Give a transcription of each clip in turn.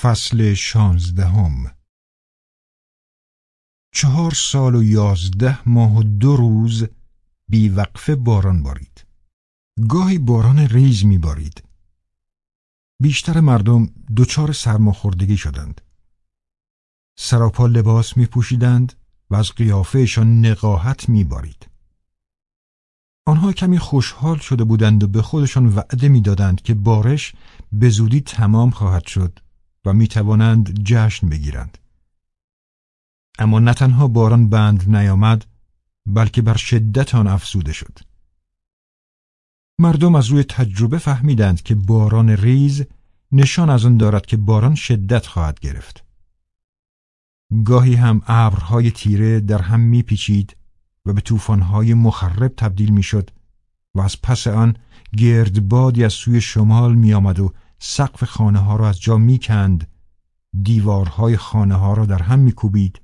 فصل شانزدهم چهار سال و یازده ماه و دو روز بیوقفه باران بارید. گاهی باران ریز می بارید. بیشتر مردم دچار سرماخوردگی شدند. سراپا لباس می پوشیدند و از قیافهشان نقاهت می بارید. آنها کمی خوشحال شده بودند و به خودشان وعده می‌دادند که بارش به زودی تمام خواهد شد و می توانند جشن بگیرند. اما نه تنها باران بند نیامد بلکه بر شدت آن افزوده شد. مردم از روی تجربه فهمیدند که باران ریز نشان از آن دارد که باران شدت خواهد گرفت. گاهی هم ابرهای تیره در هم میپیچید و به طوفانهای مخرب تبدیل می‌شد و از پس آن گردبادی از سوی شمال میآمد و سقف خانه ها را از جا می‌کند دیوارهای خانه ها را در هم میکوبید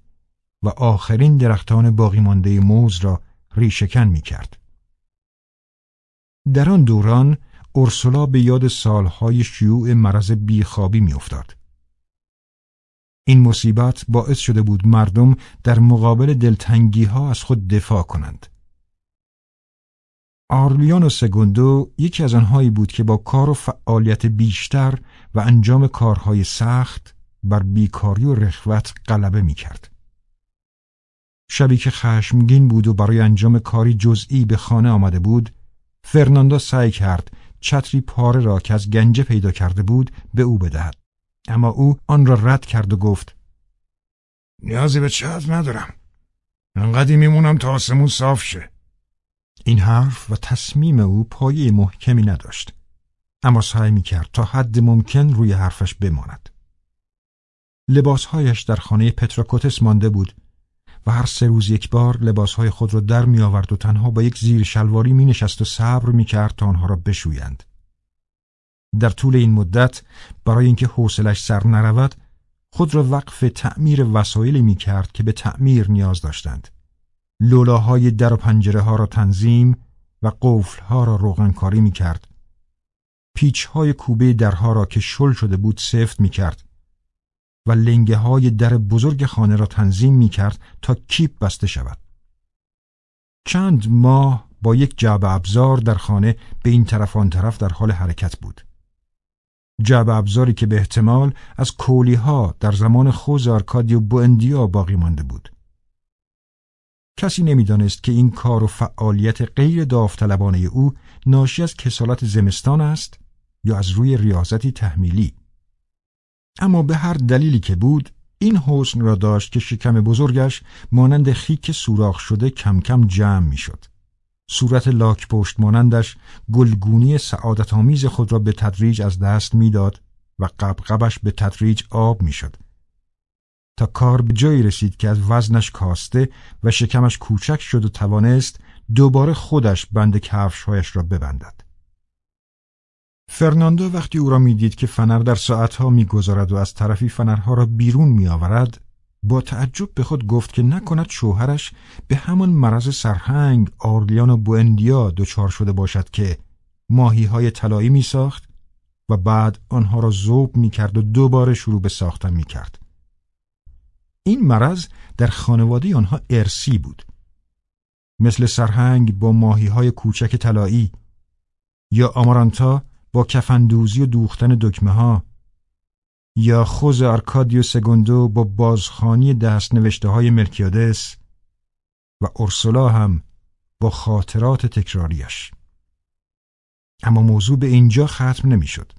و آخرین درختان باقی مانده موز را ریشکن می‌کرد. در آن دوران اورسولا به یاد سالهای شیوع مرض بیخوابی میافتاد. این مصیبت باعث شده بود مردم در مقابل دلتنگی ها از خود دفاع کنند. آرلیان و سگوندو یکی از آنهایی بود که با کار و فعالیت بیشتر و انجام کارهای سخت بر بیکاری و رخوت غلبه می کرد. شبی که خشمگین بود و برای انجام کاری جزئی به خانه آمده بود، فرناندو سعی کرد چتری پاره را که از گنجه پیدا کرده بود به او بدهد. اما او آن را رد کرد و گفت نیازی به چتر ندارم. انقدی میمونم تا آسمون صاف شه. این حرف و تصمیم او پایه محکمی نداشت اما سعی می کرد تا حد ممکن روی حرفش بماند لباسهایش در خانه پتراکوتس مانده بود و هر سه روز یک بار لباسهای خود را در می آورد و تنها با یک زیر شلواری می نشست و صبر می کرد تا آنها را بشویند. در طول این مدت برای اینکه حوصلش سر نرود خود را وقف تعمیر وسایلی می کرد که به تعمیر نیاز داشتند. لولاهای در و پنجره ها را تنظیم و قفل ها را روغنکاری می کرد. پیچ های کوبه درها را که شل شده بود سفت می کرد و لنگه های در بزرگ خانه را تنظیم می کرد تا کیپ بسته شود. چند ماه با یک جعبه ابزار در خانه به این طرف آن طرف در حال حرکت بود. جعبه ابزاری که به احتمال از کولی ها در زمان خوز آرکادی و بوندیا باقی مانده بود. کسی نمی‌دانست که این کار و فعالیت غیر داوطلبانه او ناشی از کسالت زمستان است یا از روی ریاضتی تحمیلی. اما به هر دلیلی که بود این حسن را داشت که شکم بزرگش مانند خیک سوراخ شده کم کم جمع می‌شد. صورت لاک پشت مانندش گلگونی سعادت آمیز خود را به تدریج از دست می‌داد و قبقبش به تدریج آب می‌شد. تا کار به جایی رسید که از وزنش کاسته و شکمش کوچک شد و توانست دوباره خودش بند کفشهایش را ببندد. فرناندو وقتی او را می‌دید که فنر در ساعتها می‌گذارد و از طرفی فنرها را بیرون میآورد با تعجب به خود گفت که نکند شوهرش به همان مرض سرهنگ آرلیان و بوندیا دچار شده باشد که ماهی های طلایی می ساخت و بعد آنها را زوب می کرد و دوباره شروع به ساختن می کرد. این مرض در خانواده آنها ارسی بود. مثل سرهنگ با ماهی های کوچک طلایی یا آمارانتا با کفندوزی و دوختن دکمه ها یا خوز آرکادیو سگوندو با بازخانی دست نوشته های مرکیادس و اورسولا هم با خاطرات تکراریش اما موضوع به اینجا ختم نمی‌شد.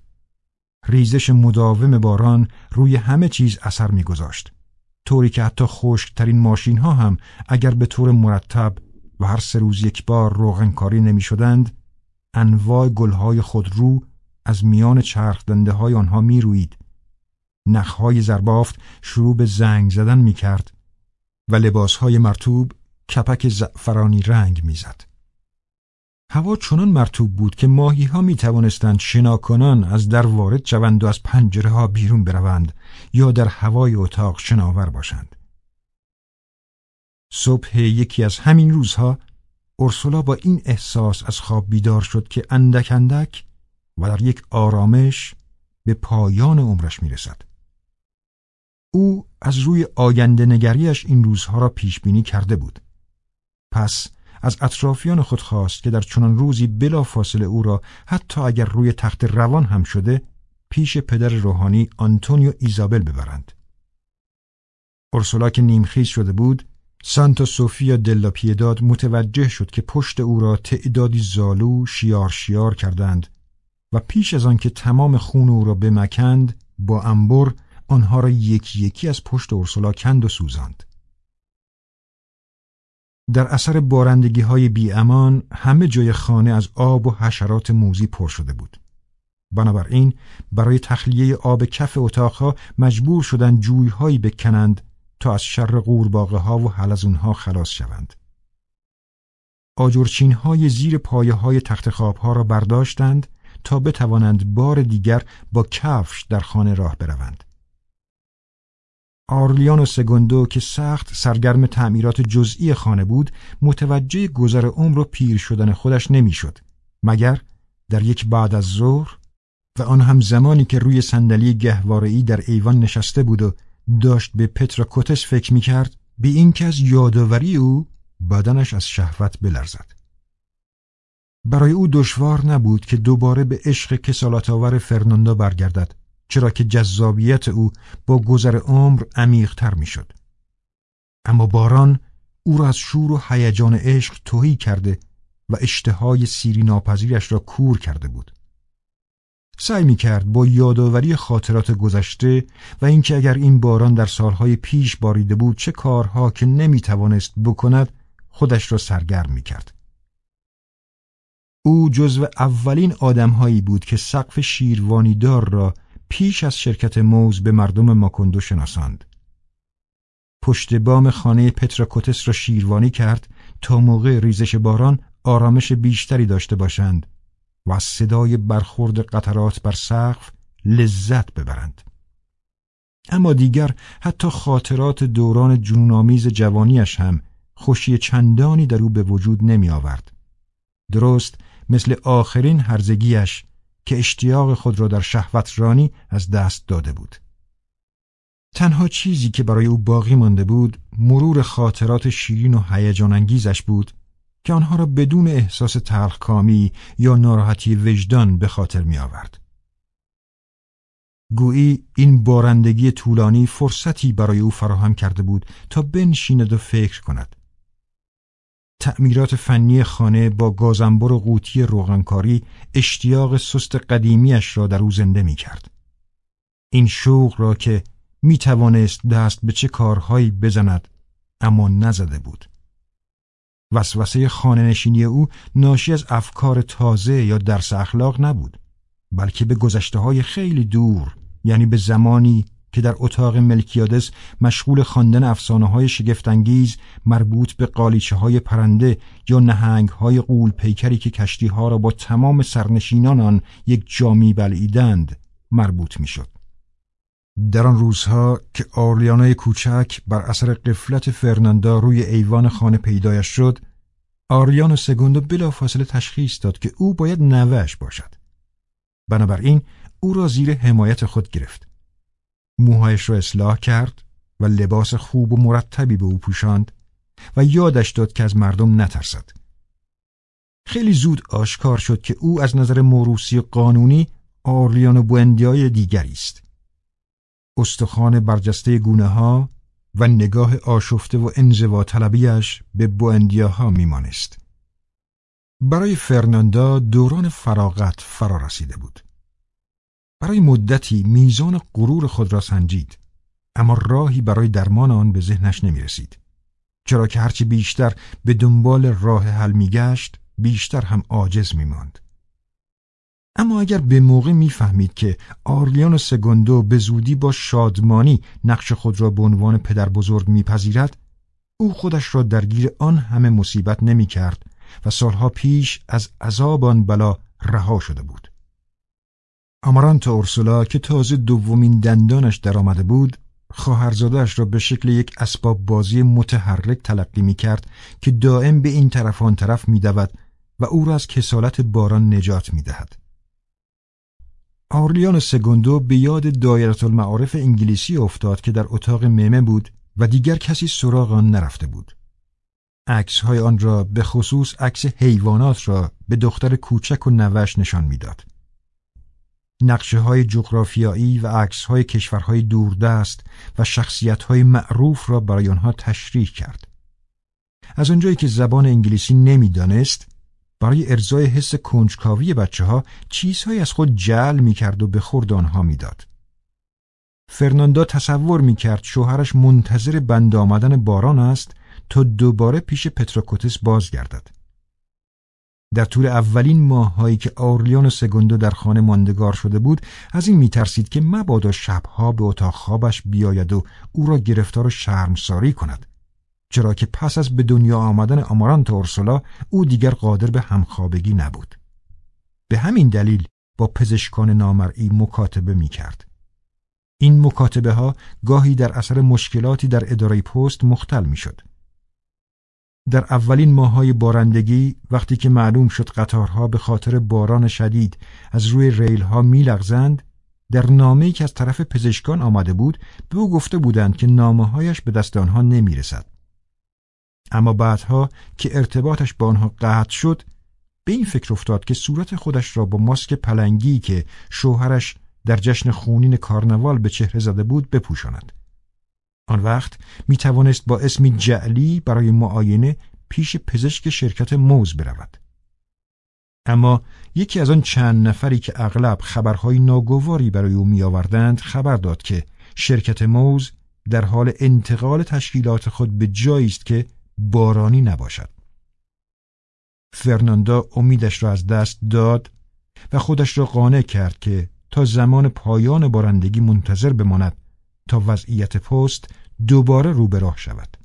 ریزش مداوم باران روی همه چیز اثر میگذاشت طوری که حتی خشکترین ماشین ها هم اگر به طور مرتب و هر سه روز یک بار روغنکاری نمی شدند انواع گلهای خودرو از میان چرخ دنده های آنها می روید نخهای زربافت شروع به زنگ زدن می کرد و لباسهای مرتوب کپک زعفرانی رنگ می‌زد. هوا چنان مرتوب بود که ماهی ها می توانستند شناکنان از در وارد شوند و از پنجره ها بیرون بروند یا در هوای اتاق شناور باشند. صبح یکی از همین روزها اورسولا با این احساس از خواب بیدار شد که اندک اندک و در یک آرامش به پایان عمرش می رسد. او از روی آینده نگریش این روزها را پیش بینی کرده بود. پس از اطرافیان خود خواست که در چنان روزی بلا فاصله او را حتی اگر روی تخت روان هم شده پیش پدر روحانی آنتونیو ایزابل ببرند. اورسولا که نیمخیز شده بود سانتا سوفیا دلا پیداد متوجه شد که پشت او را تعدادی زالو شیار شیار کردند و پیش از آنکه تمام خون او را بمکند با انبر آنها را یکی یکی از پشت اورسولا کند و سوزاند. در اثر بارندگی های بی امان همه جای خانه از آب و حشرات موزی پر شده بود. بنابراین برای تخلیه آب کف اتاقها مجبور شدند جویهایی بکنند تا از شر قورباغه ها و حلزون خلاص شوند. آجرچین های زیر پایه های تخت ها را برداشتند تا بتوانند بار دیگر با کفش در خانه راه بروند. آرلیان و سگوندو که سخت سرگرم تعمیرات جزئی خانه بود متوجه گذر عمر و پیر شدن خودش نمی‌شد. مگر در یک بعد از ظهر؟ و آن هم زمانی که روی صندلی گهوارهای در ایوان نشسته بود و داشت به پترا کتس فکر می‌کرد به اینکه از یادآوری او بدنش از شهوت بلرزد. برای او دشوار نبود که دوباره به عشق کسالت آور فرناندا برگردد. چرا که جذابیت او با گذر عمر عمیقتر می‌شد. اما باران او را از شور و هیجان عشق توهی کرده و اشتهای سیری ناپذیرش را کور کرده بود. سعی می کرد با یادآوری خاطرات گذشته و اینکه اگر این باران در سالهای پیش باریده بود چه کارها که نمی توانست بکند خودش را سرگرم می کرد. او جزو اولین آدمهایی بود که سقف شیروانیدار را پیش از شرکت موز به مردم ماکندو شناساند. پشت بام خانه پتراکوتس را شیروانی کرد تا موقع ریزش باران آرامش بیشتری داشته باشند و از صدای برخورد قطرات بر سقف لذت ببرند. اما دیگر حتی خاطرات دوران جنونآمیز جوانیش هم خوشی چندانی در او به وجود نمی آورد. درست مثل آخرین هرزگیش که اشتیاق خود را در شهوت رانی از دست داده بود. تنها چیزی که برای او باقی مانده بود مرور خاطرات شیرین و هیجان انگیزش بود که آنها را بدون احساس تلخکامی یا ناراحتی وجدان به خاطر می آورد. گویی این بارندگی طولانی فرصتی برای او فراهم کرده بود تا بنشیند و فکر کند. تعمیرات فنی خانه با گازنبر و قوطی روغنکاری اشتیاق سست قدیمیش را در او زنده می کرد. این شوق را که می توانست دست به چه کارهایی بزند اما نزده بود. وسوسه خانه نشینی او ناشی از افکار تازه یا درس اخلاق نبود بلکه به گذشته های خیلی دور یعنی به زمانی که در اتاق ملکیادس مشغول خواندن افسانه های شگفتانگیز مربوط به قالیچه های پرنده یا نهنگ های قول پیکری که کشتی ها را با تمام سرنشینان آن یک جامی بلعیدند مربوط می‌شد. در آن روزها که آرلیانای کوچک بر اثر قفلت فرناندا روی ایوان خانه پیدایش شد آریان سگوندو بلافاصله تشخیص داد که او باید نوهش باشد بنابراین او را زیر حمایت خود گرفت موهایش را اصلاح کرد و لباس خوب و مرتبی به او پوشاند و یادش داد که از مردم نترسد. خیلی زود آشکار شد که او از نظر موروسی قانونی آرلیان و بوندیای دیگری است. استخوان برجسته گونه ها و نگاه آشفته و انزوا طلبیش به بوندیاها میمانست. برای فرناندا دوران فراغت فرا رسیده بود. برای مدتی میزان غرور خود را سنجید اما راهی برای درمان آن به ذهنش نمی رسید چرا که هرچی بیشتر به دنبال راه حل میگشت بیشتر هم عاجز می ماند. اما اگر به موقع می‌فهمید که آرلیان سگوندو به زودی با شادمانی نقش خود را به عنوان پدر بزرگ میپذیرد او خودش را درگیر آن همه مصیبت نمی کرد و سالها پیش از عذاب آن بلا رها شده بود آمارانتا اورسولا که تازه دومین دندانش درآمده بود خواهرزادهاش را به شکل یک اسباب بازی متحرک تلقی می کرد که دائم به این طرف آن طرف می و او را از کسالت باران نجات می دهد. آرلیان سگوندو به یاد دایره المعارف انگلیسی افتاد که در اتاق میمه بود و دیگر کسی سراغ آن نرفته بود. عکس های آن را به خصوص عکس حیوانات را به دختر کوچک و نوش نشان می‌داد. نقشه های جغرافیایی و عکس های کشورهای دوردست و شخصیت های معروف را برای آنها تشریح کرد. از آنجایی که زبان انگلیسی نمی‌دانست برای ارزای حس کنجکاوی بچه ها چیزهایی از خود جل می کرد و به خورد آنها می‌داد. فرناندا تصور می کرد شوهرش منتظر بند آمدن باران است تا دوباره پیش پتروکوتس بازگردد. در طول اولین ماههایی که آورلیان و سگوندو در خانه ماندگار شده بود از این میترسید که مبادا شبها به اتاق خوابش بیاید و او را گرفتار و شرمساری کند چرا که پس از به دنیا آمدن آمارانت اورسولا او دیگر قادر به همخوابگی نبود به همین دلیل با پزشکان نامرئی مکاتبه می کرد. این مکاتبه ها گاهی در اثر مشکلاتی در اداره پست مختل می. در اولین ماهای بارندگی وقتی که معلوم شد قطارها به خاطر باران شدید از روی ریل ها میلغزند در نامه‌ای که از طرف پزشکان آمده بود به او گفته بودند که نامه هایش به دست آنها نمی‌رسد. اما بعدها که ارتباطش با آنها قطع شد به این فکر افتاد که صورت خودش را با ماسک پلنگی که شوهرش در جشن خونین کارنوال به چهره زده بود بپوشاند. آن وقت می توانست با اسمی جعلی برای معاینه پیش پزشک شرکت موز برود. اما یکی از آن چند نفری که اغلب خبرهای ناگواری برای او می آوردند خبر داد که شرکت موز در حال انتقال تشکیلات خود به جایی است که بارانی نباشد. فرناندا امیدش را از دست داد و خودش را قانع کرد که تا زمان پایان بارندگی منتظر بماند تا وضعیت پست دوباره رو به راه شود.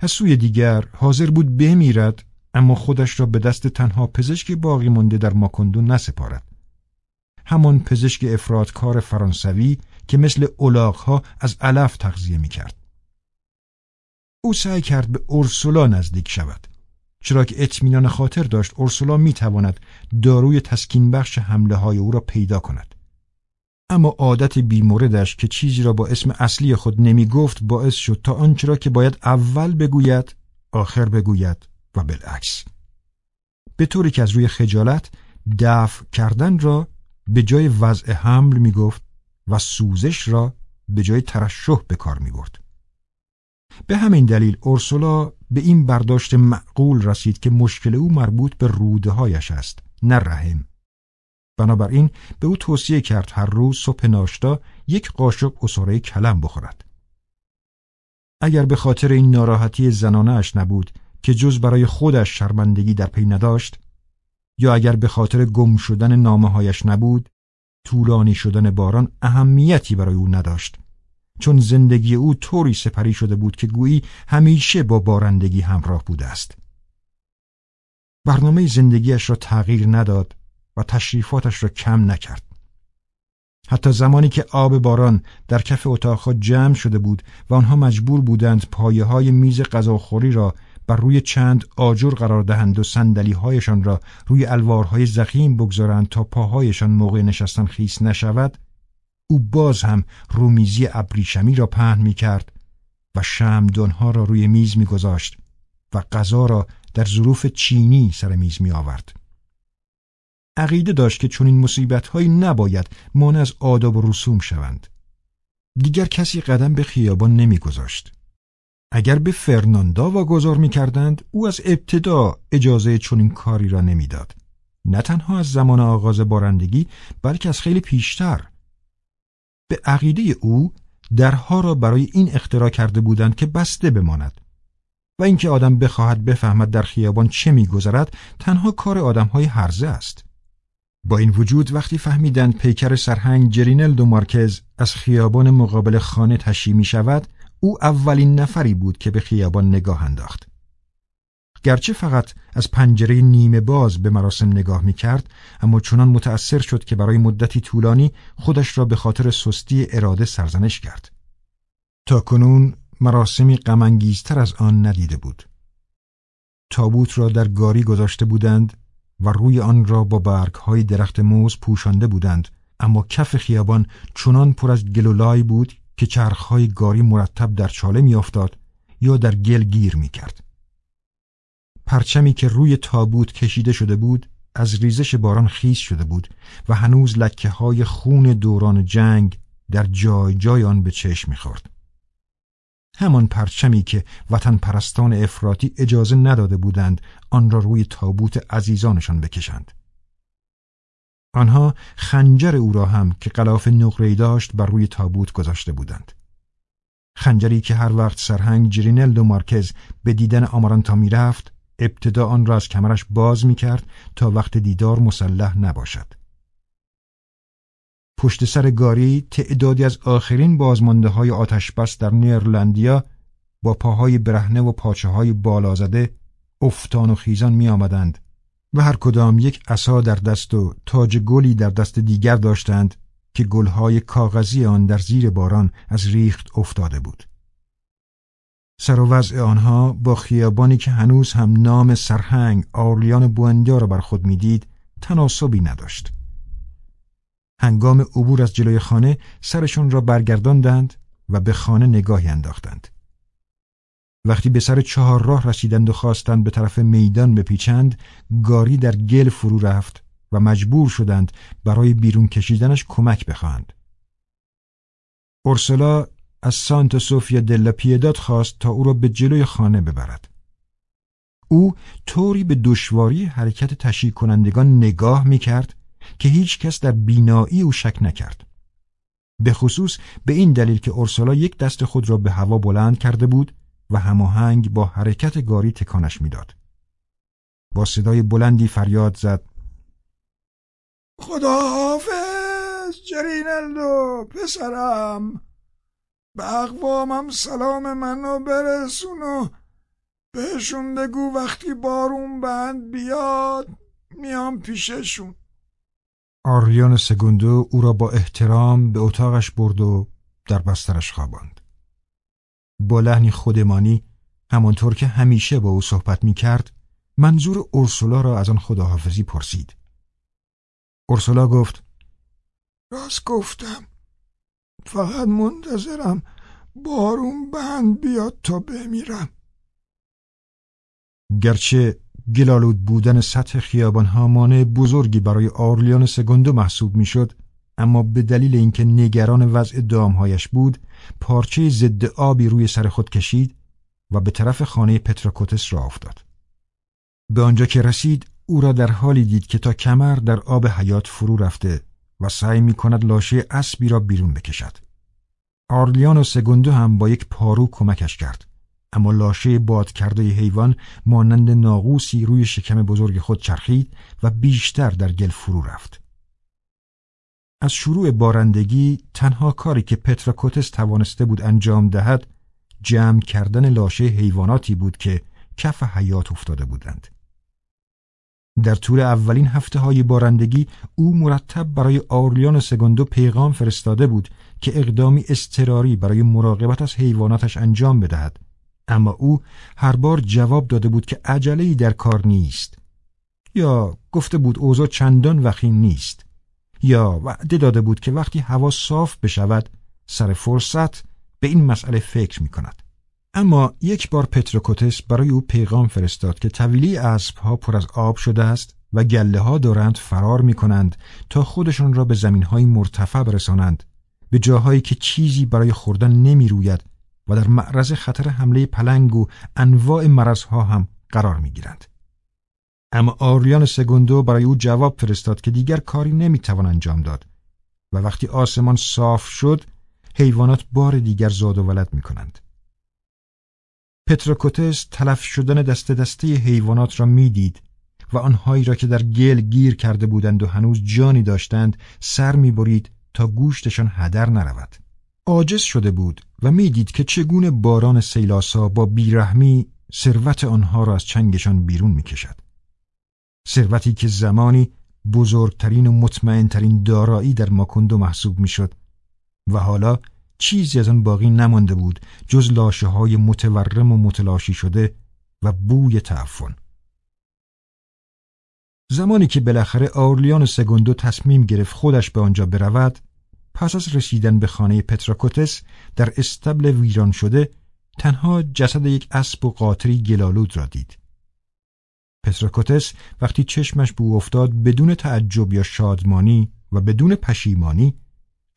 از سوی دیگر حاضر بود بمیرد اما خودش را به دست تنها پزشک باقی مانده در ماکندو نسپارد. همان پزشک افرادکار فرانسوی که مثل اولاغها از علف تغذیه می کرد. او سعی کرد به اورسولا نزدیک شود. چرا که اطمینان خاطر داشت اورسولا می تواند داروی تسکین بخش حمله های او را پیدا کند. اما عادت بیموردش که چیزی را با اسم اصلی خود نمی گفت باعث شد تا آنچه را که باید اول بگوید آخر بگوید و بالعکس به طوری که از روی خجالت دفع کردن را به جای وضع حمل می گفت و سوزش را به جای ترشح به کار می برد. به همین دلیل اورسولا به این برداشت معقول رسید که مشکل او مربوط به روده هایش است نه رحم بنابراین به او توصیه کرد هر روز صبح ناشتا یک قاشق اصاره کلم بخورد. اگر به خاطر این ناراحتی زنانه اش نبود که جز برای خودش شرمندگی در پی نداشت یا اگر به خاطر گم شدن نامه هایش نبود طولانی شدن باران اهمیتی برای او نداشت چون زندگی او طوری سپری شده بود که گویی همیشه با بارندگی همراه بوده است برنامه زندگیش را تغییر نداد و تشریفاتش را کم نکرد. حتی زمانی که آب باران در کف اتاقها جمع شده بود و آنها مجبور بودند پایه های میز غذاخوری را بر روی چند آجر قرار دهند و سندلی هایشان را روی الوارهای زخیم بگذارند تا پاهایشان موقع نشستن خیس نشود او باز هم رومیزی ابریشمی را پهن می کرد و شمدانها را روی میز می گذاشت و غذا را در ظروف چینی سر میز می آورد. عقیده داشت که چون این مصیبت هایی نباید مانع از آداب و رسوم شوند. دیگر کسی قدم به خیابان نمیگذاشت. اگر به فرناندا واگذار می‌کردند او از ابتدا اجازه چنین کاری را نمی‌داد. نه تنها از زمان آغاز بارندگی بلکه از خیلی پیشتر. به عقیده او درها را برای این اختراع کرده بودند که بسته بماند و اینکه آدم بخواهد بفهمد در خیابان چه میگذرد تنها کار آدمهای هرزه است. با این وجود وقتی فهمیدند پیکر سرهنگ جرینل دو مارکز از خیابان مقابل خانه تشی می شود او اولین نفری بود که به خیابان نگاه انداخت. گرچه فقط از پنجره نیمه باز به مراسم نگاه می کرد اما چنان متأثر شد که برای مدتی طولانی خودش را به خاطر سستی اراده سرزنش کرد. تا کنون مراسمی غمانگیزتر از آن ندیده بود. تابوت را در گاری گذاشته بودند و روی آن را با برگهای درخت موز پوشانده بودند اما کف خیابان چنان پر از گل بود که چرخهای گاری مرتب در چاله میافتاد یا در گل گیر می‌کرد. پرچمی که روی تابوت کشیده شده بود از ریزش باران خیس شده بود و هنوز لکه های خون دوران جنگ در جای جای آن به چشم می‌خورد. همان پرچمی که وطن پرستان افراطی اجازه نداده بودند آن را روی تابوت عزیزانشان بکشند. آنها خنجر او را هم که غلاف نقره‌ای داشت بر روی تابوت گذاشته بودند. خنجری که هر وقت سرهنگ جرینلدو مارکز به دیدن آمارانتا می‌رفت ابتدا آن را از کمرش باز می کرد تا وقت دیدار مسلح نباشد. پشت سر گاری تعدادی از آخرین بازمانده های آتش بس در نیرلندیا با پاهای برهنه و پاچه های بالا زده افتان و خیزان می آمدند و هر کدام یک عصا در دست و تاج گلی در دست دیگر داشتند که گلهای کاغذی آن در زیر باران از ریخت افتاده بود. سر و وضع آنها با خیابانی که هنوز هم نام سرهنگ آرلیان بوندیا را بر خود می‌دید تناسبی نداشت. هنگام عبور از جلوی خانه سرشون را برگرداندند و به خانه نگاهی انداختند. وقتی به سر چهار راه رسیدند و خواستند به طرف میدان بپیچند گاری در گل فرو رفت و مجبور شدند برای بیرون کشیدنش کمک بخواهند. اورسلا از سانت سوفیا دلا پیداد خواست تا او را به جلوی خانه ببرد. او طوری به دشواری حرکت تشییع کنندگان نگاه می کرد که هیچ کس در بینایی او شک نکرد. به خصوص به این دلیل که اورسولا یک دست خود را به هوا بلند کرده بود و هماهنگ با حرکت گاری تکانش می‌داد. با صدای بلندی فریاد زد خداحافظ جرینلدو پسرم به اقوامم سلام منو برسون و بهشون بگو وقتی بارون بند بیاد میام پیششون آریان سگوندو او را با احترام به اتاقش برد و در بسترش خواباند. با لحنی خودمانی همانطور که همیشه با او صحبت می کرد منظور اورسولا را از آن خداحافظی پرسید. اورسولا گفت راست گفتم فقط منتظرم بارون بند بیاد تا بمیرم گرچه گلالود بودن سطح خیابانها مانع بزرگی برای آرلیان سگندو محسوب می‌شد اما به دلیل اینکه نگران وضع دامهایش بود پارچه ضد آبی روی سر خود کشید و به طرف خانه پتراکوتس را افتاد به آنجا که رسید او را در حالی دید که تا کمر در آب حیات فرو رفته و سعی می کند لاشه اسبی را بیرون بکشد آرلیان و سگندو هم با یک پارو کمکش کرد اما لاشه باد کرده حیوان مانند ناقوسی روی شکم بزرگ خود چرخید و بیشتر در گل فرو رفت. از شروع بارندگی تنها کاری که پتراکوتس توانسته بود انجام دهد جمع کردن لاشه حیواناتی بود که کف حیات افتاده بودند. در طول اولین هفته های بارندگی او مرتب برای آرلیان سگندو پیغام فرستاده بود که اقدامی استراری برای مراقبت از حیواناتش انجام بدهد اما او هر بار جواب داده بود که عجله در کار نیست یا گفته بود اوضاع چندان وخیم نیست یا وعده داده بود که وقتی هوا صاف بشود سر فرصت به این مسئله فکر می کند. اما یک بار پتروکوتس برای او پیغام فرستاد که طویلی اسب ها پر از آب شده است و گله ها دارند فرار می کنند تا خودشان را به زمین های مرتفع برسانند به جاهایی که چیزی برای خوردن نمی روید و در معرض خطر حمله پلنگ و انواع مرضها هم قرار می گیرند. اما آریان سگوندو برای او جواب فرستاد که دیگر کاری نمی‌توان انجام داد و وقتی آسمان صاف شد حیوانات بار دیگر زاد و ولد می کنند. پتروکوتس تلف شدن دست دسته حیوانات را می‌دید و آنهایی را که در گل گیر کرده بودند و هنوز جانی داشتند سر می‌برید تا گوشتشان هدر نرود. عاجز شده بود و می‌دید که چگونه باران سیلاسا با بیرحمی ثروت آنها را از چنگشان بیرون می‌کشد. ثروتی که زمانی بزرگترین و مطمئنترین دارایی در ماکندو محسوب می‌شد و حالا چیزی از آن باقی نمانده بود جز لاشه های متورم و متلاشی شده و بوی تعفن. زمانی که بالاخره آرلیان سگوندو تصمیم گرفت خودش به آنجا برود پس از رسیدن به خانه پتراکوتس در استبل ویران شده تنها جسد یک اسب و قاطری گلالود را دید. پتراکوتس وقتی چشمش به او افتاد بدون تعجب یا شادمانی و بدون پشیمانی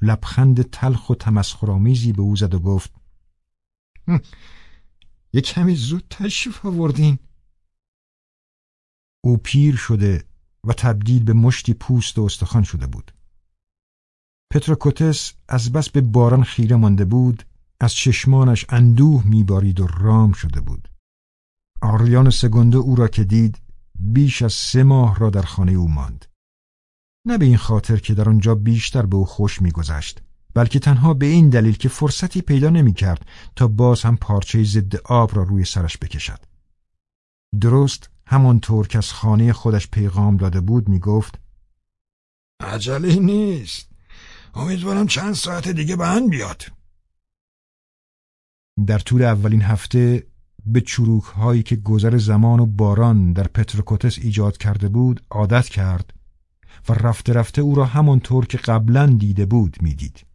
لبخند تلخ و تمسخرآمیزی به او زد و گفت یک کمی زود تشریف آوردین. او پیر شده و تبدیل به مشتی پوست و استخوان شده بود. پتراکوتس از بس به باران خیره مانده بود از چشمانش اندوه میبارید و رام شده بود. آریان سگنده او را که دید بیش از سه ماه را در خانه او ماند. نه به این خاطر که در آنجا بیشتر به او خوش میگذشت بلکه تنها به این دلیل که فرصتی پیدا نمی‌کرد تا باز هم پارچه ضد آب را روی سرش بکشد. درست همانطور که از خانه خودش پیغام داده بود می‌گفت عجله نیست. امیدوارم چند ساعت دیگه به بیاد. در طول اولین هفته به چروک هایی که گذر زمان و باران در پتروکوتس ایجاد کرده بود عادت کرد و رفته رفته او را همانطور که قبلا دیده بود می‌دید.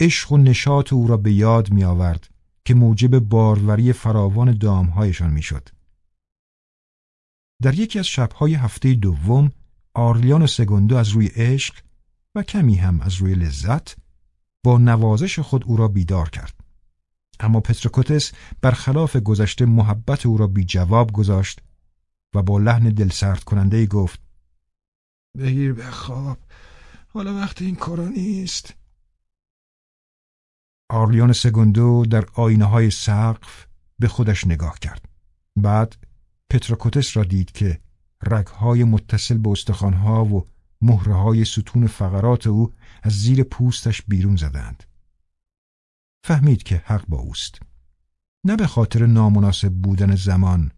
عشق و نشاط او را به یاد می آورد که موجب باروری فراوان دامهایشان می‌شد. در یکی از شبهای هفته دوم آرلیان سگوندو از روی عشق و کمی هم از روی لذت با نوازش خود او را بیدار کرد. اما پتروکوتس برخلاف گذشته محبت او را بی جواب گذاشت و با لحن دلسرد کننده گفت بگیر به خواب. حالا وقت این کارا نیست. آرلیان سگوندو در آینه های سقف به خودش نگاه کرد. بعد پتروکوتس را دید که رگهای متصل به استخوانها و مهره ستون فقرات او از زیر پوستش بیرون زدند. فهمید که حق با اوست نه به خاطر نامناسب بودن زمان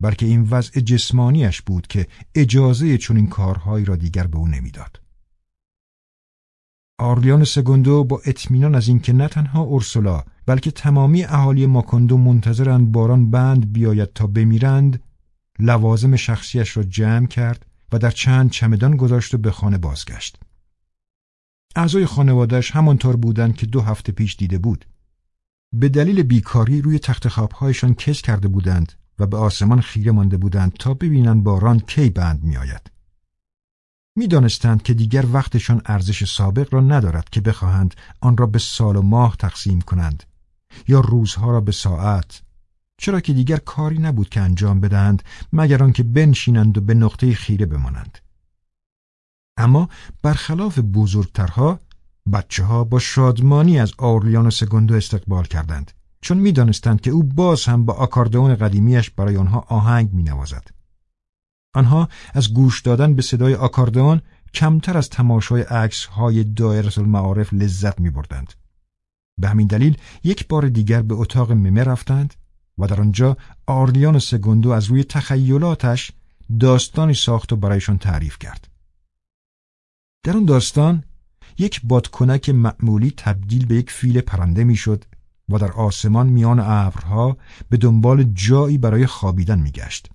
بلکه این وضع جسمانیش بود که اجازه چنین کارهایی را دیگر به او نمی‌داد. آرلیان سگوندو با اطمینان از اینکه نه تنها اورسولا بلکه تمامی اهالی ماکندو منتظرند باران بند بیاید تا بمیرند لوازم شخصیش را جمع کرد و در چند چمدان گذاشت و به خانه بازگشت. اعضای خانوادهش همانطور بودند که دو هفته پیش دیده بود. به دلیل بیکاری روی تخت خوابهایشان کس کرده بودند و به آسمان خیره مانده بودند تا ببینند باران کی بند میآید. می‌دانستند که دیگر وقتشان ارزش سابق را ندارد که بخواهند آن را به سال و ماه تقسیم کنند یا روزها را به ساعت چرا که دیگر کاری نبود که انجام بدهند مگر آنکه بنشینند و به نقطه خیره بمانند اما برخلاف بزرگترها بچه ها با شادمانی از آرلیان و سگندو استقبال کردند چون می‌دانستند که او باز هم با آکاردئون قدیمیش برای آنها آهنگ می نوازد. آنها از گوش دادن به صدای آکاردئون کمتر از تماشای عکس های دایره المعارف لذت می بردند. به همین دلیل یک بار دیگر به اتاق ممه رفتند و در آنجا آرلیان سگندو از روی تخیلاتش داستانی ساخت و برایشان تعریف کرد. در آن داستان یک بادکنک معمولی تبدیل به یک فیل پرنده می‌شد و در آسمان میان ابرها به دنبال جایی برای خوابیدن میگشت.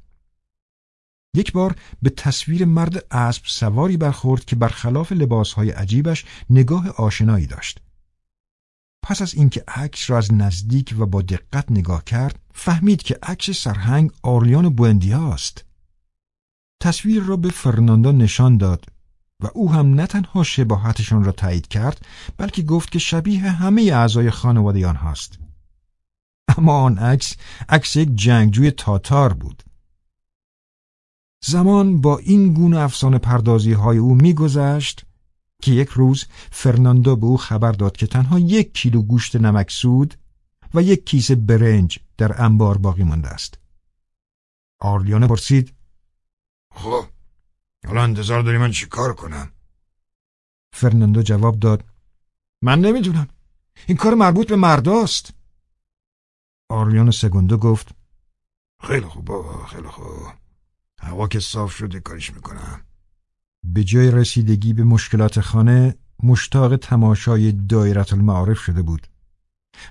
یک بار به تصویر مرد اسب سواری برخورد که برخلاف لباسهای عجیبش نگاه آشنایی داشت. پس از اینکه عکس را از نزدیک و با دقت نگاه کرد، فهمید که عکس سرهنگ آرلیان بوندیا است. تصویر را به فرناندا نشان داد و او هم نه تنها شباهتشان را تایید کرد بلکه گفت که شبیه همه اعضای خانواده آنهاست اما آن عکس عکس یک جنگجوی تاتار بود زمان با این گونه افسانه پردازی های او میگذشت که یک روز فرناندو به او خبر داد که تنها یک کیلو گوشت نمکسود و یک کیسه برنج در انبار باقی مانده است. آرلیانه پرسید خب حالا انتظار داری من چیکار کنم؟ فرناندو جواب داد من نمی‌دونم. این کار مربوط به مرداست. آریان سگوندو گفت خیلی خوب بابا خیلی خوب. هوا که صاف شده کارش می‌کنم. به جای رسیدگی به مشکلات خانه مشتاق تماشای دایرت المعارف شده بود.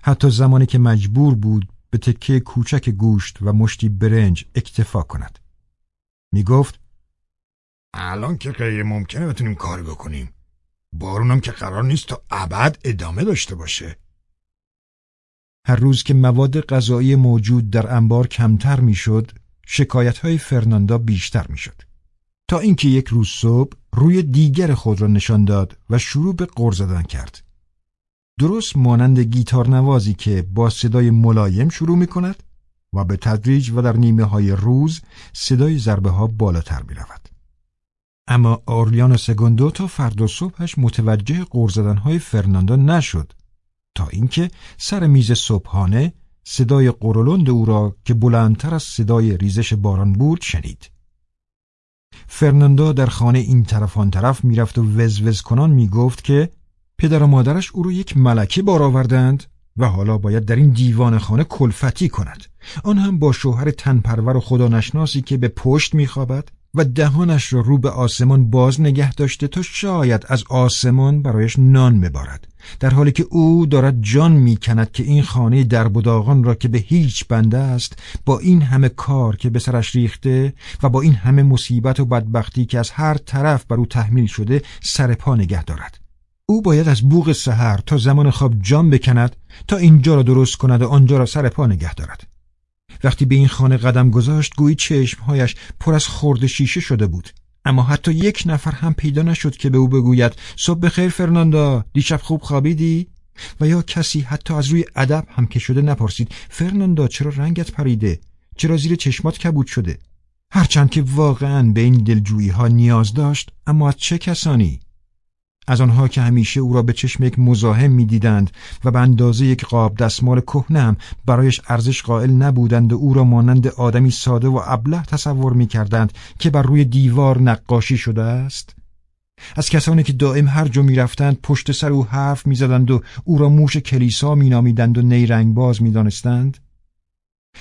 حتی زمانی که مجبور بود به تکه کوچک گوشت و مشتی برنج اکتفا کند. می گفت الان که غیر ممکنه بتونیم کاری بکنیم. بارونم که قرار نیست تا ابد ادامه داشته باشه. هر روز که مواد غذایی موجود در انبار کمتر می‌شد شکایت های فرناندا بیشتر می‌شد. تا اینکه یک روز صبح روی دیگر خود را نشان داد و شروع به غر زدن کرد. درست مانند گیتار نوازی که با صدای ملایم شروع می کند و به تدریج و در نیمه های روز صدای ضربه ها بالاتر می رود. اما و سگوندو تا فردا صبحش متوجه های فرناندو نشد تا اینکه سر میز صبحانه صدای قرولند او را که بلندتر از صدای ریزش باران بود شنید. فرناندو در خانه این طرف آن طرف می‌رفت و وزوز کنان می‌گفت که پدر و مادرش او را یک ملکه بار آوردند و حالا باید در این دیوان خانه کلفتی کند آن هم با شوهر تنپرور و خدا نشناسی که به پشت میخوابد و دهانش را رو به آسمان باز نگه داشته تا شاید از آسمان برایش نان ببارد. در حالی که او دارد جان می‌کند که این خانه دربداغان را که به هیچ بنده است با این همه کار که به سرش ریخته و با این همه مصیبت و بدبختی که از هر طرف بر او تحمیل شده سر پا نگه دارد. او باید از بوغ سحر تا زمان خواب جان بکند تا اینجا را درست کند و آنجا را سر پا نگه دارد. وقتی به این خانه قدم گذاشت گویی چشمهایش پر از خورد شیشه شده بود. اما حتی یک نفر هم پیدا نشد که به او بگوید صبح بخیر فرناندا دیشب خوب خوابیدی؟ و یا کسی حتی از روی ادب هم که شده نپرسید فرناندا چرا رنگت پریده؟ چرا زیر چشمات کبود شده؟ هرچند که واقعا به این دلجویی ها نیاز داشت اما از چه کسانی؟ از آنها که همیشه او را به چشم یک مزاحم می‌دیدند و به اندازه یک قاب دستمال کهنه برایش ارزش قائل نبودند و او را مانند آدمی ساده و ابله تصور می‌کردند که بر روی دیوار نقاشی شده است. از کسانی که دائم هر جا می‌رفتند پشت سر او حرف می‌زدند و او را موش کلیسا مینامیدند و نیرنگ باز می‌دانستند.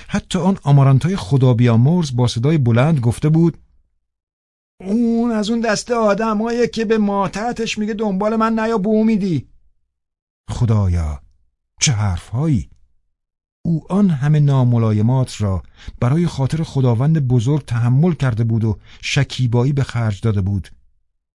حتی آن آمارانتای خدا بیامرز با صدای بلند گفته بود اون از اون دسته آدمایه که به ماتحتش میگه دنبال من نیا بو میدی. خدایا چه حرفهایی؟ او آن همه ناملایمات را برای خاطر خداوند بزرگ تحمل کرده بود و شکیبایی به خرج داده بود.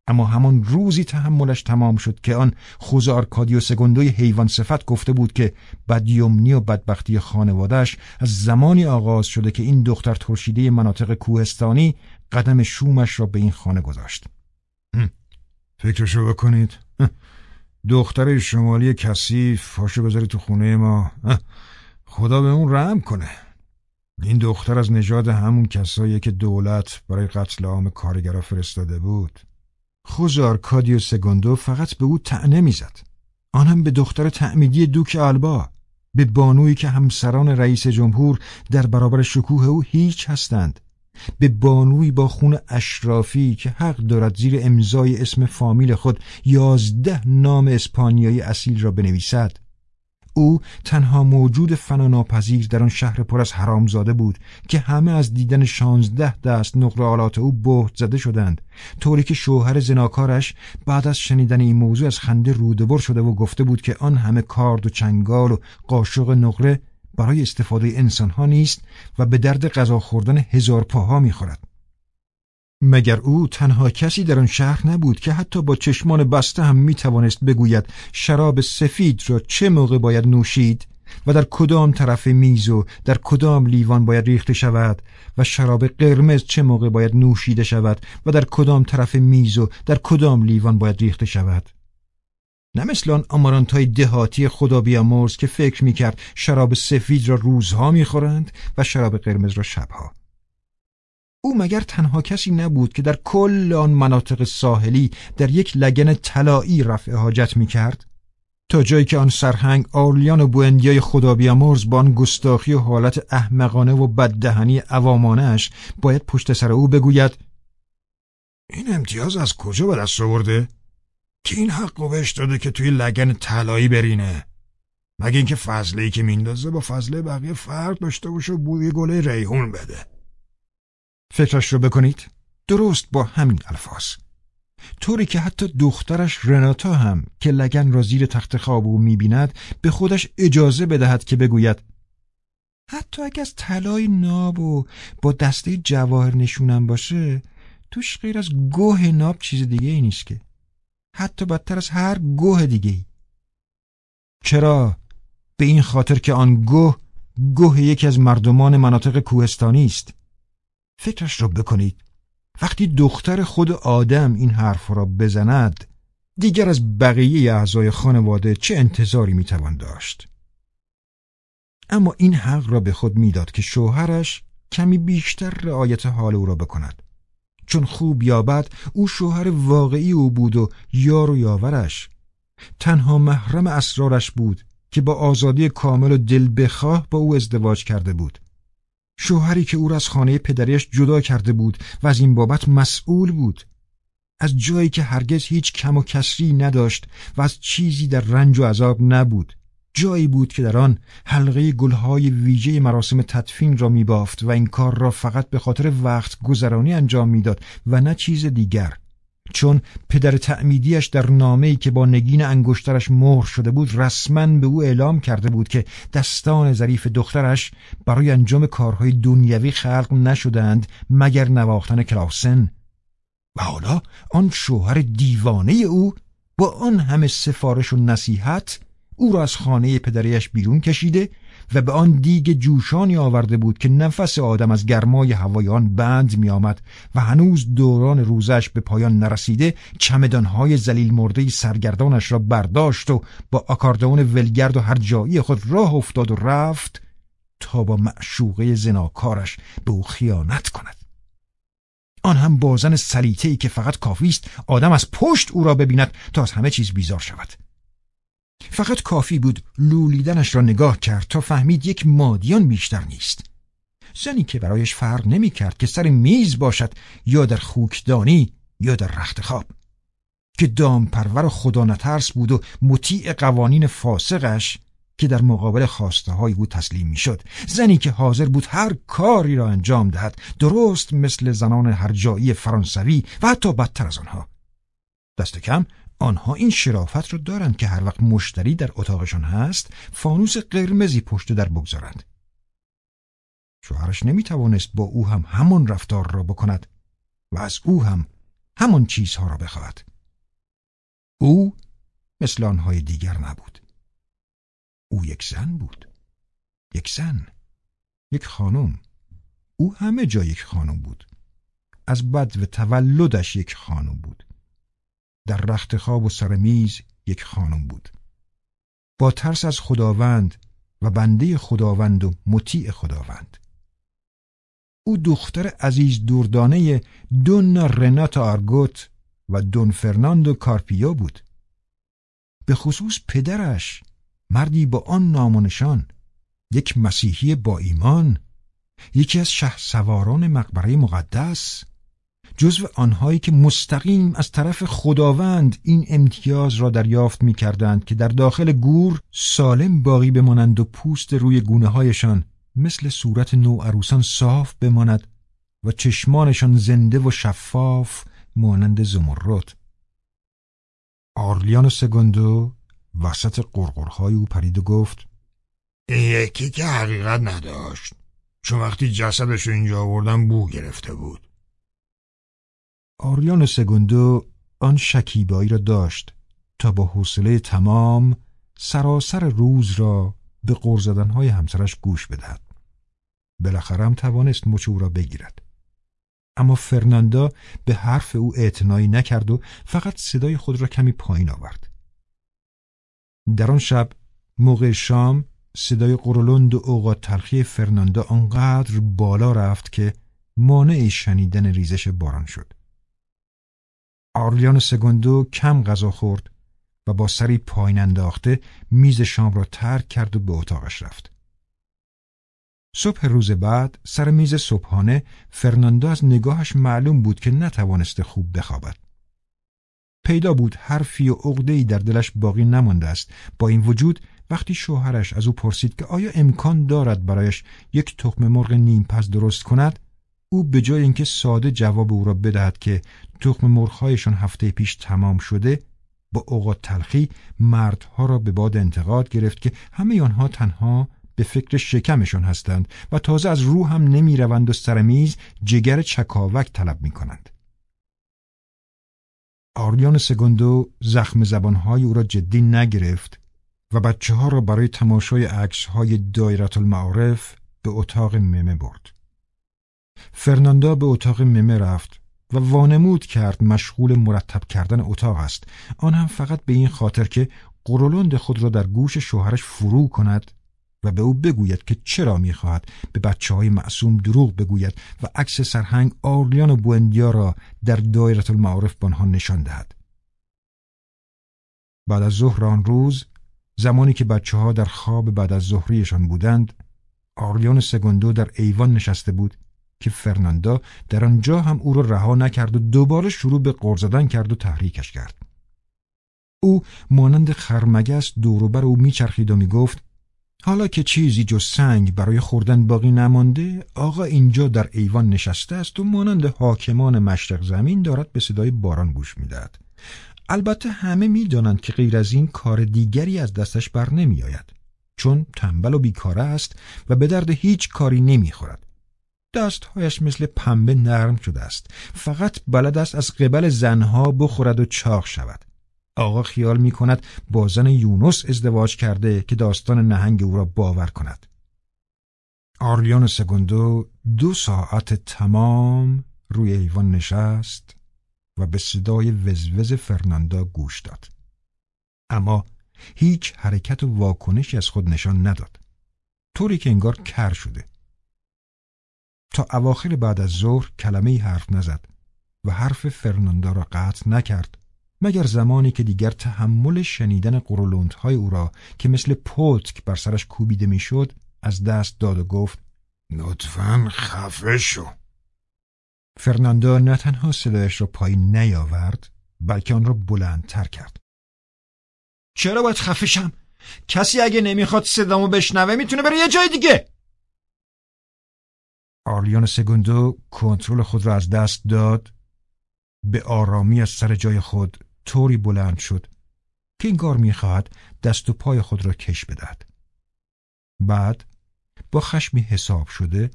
اما همان روزی تحملش تمام شد که آن خوز آرکادیو سگندوی حیوان صفت گفته بود که بدیومنی و بدبختی خانوادهش از زمانی آغاز شده که این دختر ترشیده مناطق کوهستانی قدم شومش را به این خانه گذاشت. فکرشو بکنید. دختر شمالی کثیف پاشو بذاری تو خونه ما. خدا به اون رحم کنه. این دختر از نژاد همون کسایی که دولت برای قتل عام کارگرا فرستاده بود. خوزار کادیو سگوندو فقط به او تعنه می‌زد. آن هم به دختر تعمیدی دوک آلبا. به بانویی که همسران رئیس جمهور در برابر شکوه او هیچ هستند. به بانوی با خون اشرافی که حق دارد زیر امضای اسم فامیل خود یازده نام اسپانیایی اصیل را بنویسد. او تنها موجود فناناپذیر در آن شهر پر از حرامزاده بود که همه از دیدن شانزده دست نقره آلات او بهت زده شدند. طوری که شوهر زناکارش بعد از شنیدن این موضوع از خنده رودبر شده و گفته بود که آن همه کارد و چنگال و قاشق نقره برای استفاده انسان ها نیست و به درد غذا خوردن هزار پاها می‌خورد. مگر او تنها کسی در آن شهر نبود که حتی با چشمان بسته هم می توانست بگوید شراب سفید را چه موقع باید نوشید و در کدام طرف میز و در کدام لیوان باید ریخته شود و شراب قرمز چه موقع باید نوشیده شود و در کدام طرف میز و در کدام لیوان باید ریخته شود نه مثل آن آمارانتای دهاتی خدا بیامرز که فکر می‌کرد شراب سفید را روزها می‌خورند و شراب قرمز را شبها او مگر تنها کسی نبود که در کل آن مناطق ساحلی در یک لگن طلایی رفع حاجت می‌کرد تا جایی که آن سرهنگ آرلیان و بوندیای خدا بیامرز با آن گستاخی و حالت احمقانه و بددهنی عوامانش باید پشت سر او بگوید این امتیاز از کجا به دست آورده؟ که این حق بهش داده که توی لگن طلایی برینه. مگه اینکه فضله که میندازه با فضله بقیه فرق داشته باشه و بوی گله ریحون بده. فکرش رو بکنید. درست با همین الفاظ. طوری که حتی دخترش رناتا هم که لگن را زیر تخت خواب او می‌بیند به خودش اجازه بدهد که بگوید حتی اگه از طلای ناب و با دسته جواهر نشونم باشه توش غیر از گوه ناب چیز دیگه ای نیست که. حتی بدتر از هر گوه دیگه چرا؟ به این خاطر که آن گوه گوه یکی از مردمان مناطق کوهستانی است. فکرش را بکنید. وقتی دختر خود آدم این حرف را بزند دیگر از بقیه اعضای خانواده چه انتظاری می‌توان داشت؟ اما این حق را به خود می‌داد که شوهرش کمی بیشتر رعایت حال او را بکند. چون خوب یا بد او شوهر واقعی او بود و یار و یاورش. تنها محرم اسرارش بود که با آزادی کامل و دل بخواه با او ازدواج کرده بود. شوهری که او را از خانه پدریش جدا کرده بود و از این بابت مسئول بود. از جایی که هرگز هیچ کم و کسری نداشت و از چیزی در رنج و عذاب نبود. جایی بود که در آن حلقه گلهای ویژه مراسم تدفین را میبافت و این کار را فقط به خاطر وقت گذرانی انجام می‌داد و نه چیز دیگر. چون پدر تعمیدیش در نامه‌ای که با نگین انگشترش مهر شده بود رسما به او اعلام کرده بود که دستان ظریف دخترش برای انجام کارهای دنیوی خلق نشدند مگر نواختن کلاسن. و حالا آن شوهر دیوانه او با آن همه سفارش و نصیحت او را از خانه پدریش بیرون کشیده و به آن دیگ جوشانی آورده بود که نفس آدم از گرمای هوایان بند می آمد و هنوز دوران روزش به پایان نرسیده چمدانهای زلیل مرده سرگردانش را برداشت و با آکاردون ولگرد و هر جایی خود راه افتاد و رفت تا با معشوقه زناکارش به او خیانت کند. آن هم بازن سلیته که فقط کافی است آدم از پشت او را ببیند تا از همه چیز بیزار شود. فقط کافی بود لولیدنش را نگاه کرد تا فهمید یک مادیان بیشتر نیست. زنی که برایش فرق نمی کرد که سر میز باشد یا در خوکدانی یا در رخت خواب. که دامپرور خدا نترس بود و مطیع قوانین فاسقش که در مقابل خواسته های بود تسلیم می شد زنی که حاضر بود هر کاری را انجام دهد درست مثل زنان هرجایی فرانسوی و حتی بدتر از آنها. دست کم آنها این شرافت را دارند که هر وقت مشتری در اتاقشان هست فانوس قرمزی پشت در بگذارند. شوهرش نمی توانست با او هم همان رفتار را بکند و از او هم همان چیزها را بخواهد. او مثل آنهای دیگر نبود. او یک زن بود. یک زن. یک خانم. او همه جا یک خانم بود. از بد و تولدش یک خانم بود. در رخت خواب و سر میز یک خانم بود. با ترس از خداوند و بنده خداوند و مطیع خداوند. او دختر عزیز دوردانه دون رنات آرگوت و دون فرناندو کارپیو بود. به خصوص پدرش مردی با آن نامونشان یک مسیحی با ایمان یکی از شه سواران مقبره مقدس جزو آنهایی که مستقیم از طرف خداوند این امتیاز را دریافت می کردند که در داخل گور سالم باقی بمانند و پوست روی گونه هایشان مثل صورت عروسان صاف بماند و چشمانشان زنده و شفاف مانند زمرد. آرلیان سگندو وسط قرقرهای او پرید و گفت یکی که حقیقت نداشت. چون وقتی جسدش اینجا آوردن بو گرفته بود. آریان سگوندو آن شکیبایی را داشت تا با حوصله تمام سراسر روز را به قر همسرش گوش بدهد. بالاخره هم توانست مچ او را بگیرد. اما فرناندا به حرف او اعتنایی نکرد و فقط صدای خود را کمی پایین آورد. در آن شب موقع شام صدای قرولند و اوقات تلخی فرناندا آنقدر بالا رفت که مانع شنیدن ریزش باران شد. آرلیان سگندو کم غذا خورد و با سری پایین انداخته میز شام را ترک کرد و به اتاقش رفت. صبح روز بعد سر میز صبحانه فرناندو از نگاهش معلوم بود که نتوانسته خوب بخوابد. پیدا بود حرفی و عقده‌ای در دلش باقی نمانده است با این وجود وقتی شوهرش از او پرسید که آیا امکان دارد برایش یک تخم مرغ نیم پز درست کند او به جای اینکه ساده جواب او را بدهد که تخم مرغهایشان هفته پیش تمام شده با اوقات تلخی مردها را به باد انتقاد گرفت که همه آنها تنها به فکر شکمشان هستند و تازه از رو هم نمی روند و سرمیز جگر چکاوک طلب می کنند. آریان سگوندو زخم زبانهای او را جدی نگرفت و بچه ها را برای تماشای عکس های دایرت المعارف به اتاق ممه برد. فرناندا به اتاق ممه رفت و وانمود کرد مشغول مرتب کردن اتاق است آن هم فقط به این خاطر که قرولند خود را در گوش شوهرش فرو کند و به او بگوید که چرا می‌خواهد به بچه های معصوم دروغ بگوید و عکس سرهنگ آرلیان و بوندیا را در دایره المعارف بانها نشان دهد. بعد از ظهر آن روز زمانی که بچه ها در خواب بعد از ظهریشان بودند آرلیان سگوندو در ایوان نشسته بود که فرناندا در آنجا هم او را رها نکرد و دوباره شروع به قرض زدن کرد و تحریکش کرد. او مانند خرمگس دوروبر او میچرخید و می‌گفت حالا که چیزی جز سنگ برای خوردن باقی نمانده آقا اینجا در ایوان نشسته است و مانند حاکمان مشرق زمین دارد به صدای باران گوش می‌دهد البته همه می‌دانند که غیر از این کار دیگری از دستش بر نمیآید چون تنبل و بیکاره است و به درد هیچ کاری نمی‌خورد دستهایش مثل پنبه نرم شده است فقط بلد است از قبل زنها بخورد و چاق شود. آقا خیال می کند با زن یونس ازدواج کرده که داستان نهنگ او را باور کند. آرلیان سگوندو دو ساعت تمام روی ایوان نشست و به صدای وزوز فرناندا گوش داد. اما هیچ حرکت و واکنشی از خود نشان نداد. طوری که انگار کر شده. تا اواخر بعد از ظهر کلمه حرف نزد و حرف فرناندا را قطع نکرد مگر زمانی که دیگر تحمل شنیدن قرولوندهای او را که مثل پتک بر سرش کوبیده می‌شد از دست داد و گفت لطفا خفه شو. فرناندا نه تنها صدایش را پایین نیاورد بلکه آن را بلندتر کرد. چرا باید خفه شم؟ کسی اگه نمی‌خواد صدامو بشنوه می‌تونه بره یه جای دیگه! آرلیان سگوندو کنترل خود را از دست داد. به آرامی از سر جای خود طوری بلند شد که انگار می‌خواهد دست و پای خود را کش بدهد. بعد با خشمی حساب شده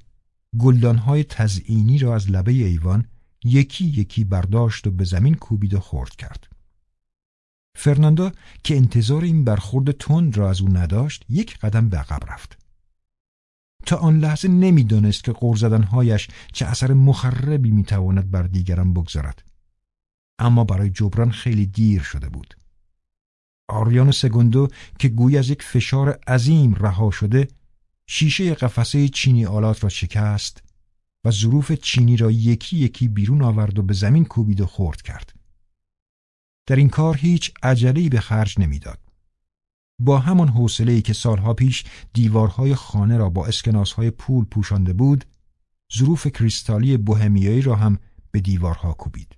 گلدانهای تزئینی را از لبه ایوان یکی یکی برداشت و به زمین کوبید و خورد کرد. فرناندا که انتظار این برخورد تند را از او نداشت یک قدم به عقب رفت. تا آن لحظه نمی‌دانست که قور زدنهایش چه اثر مخربی می‌تواند بر دیگران بگذارد اما برای جبران خیلی دیر شده بود. آریان سگوندو که گوی از یک فشار عظیم رها شده شیشه قفسه چینی آلات را شکست و ظروف چینی را یکی یکی بیرون آورد و به زمین کوبید و خورد کرد. در این کار هیچ عجله‌ای به خرج نمی‌داد. با همان حوصله‌ای که سالها پیش دیوارهای خانه را با اسکناسهای پول پوشانده بود، ظروف کریستالی بوهمیایی را هم به دیوارها کوبید.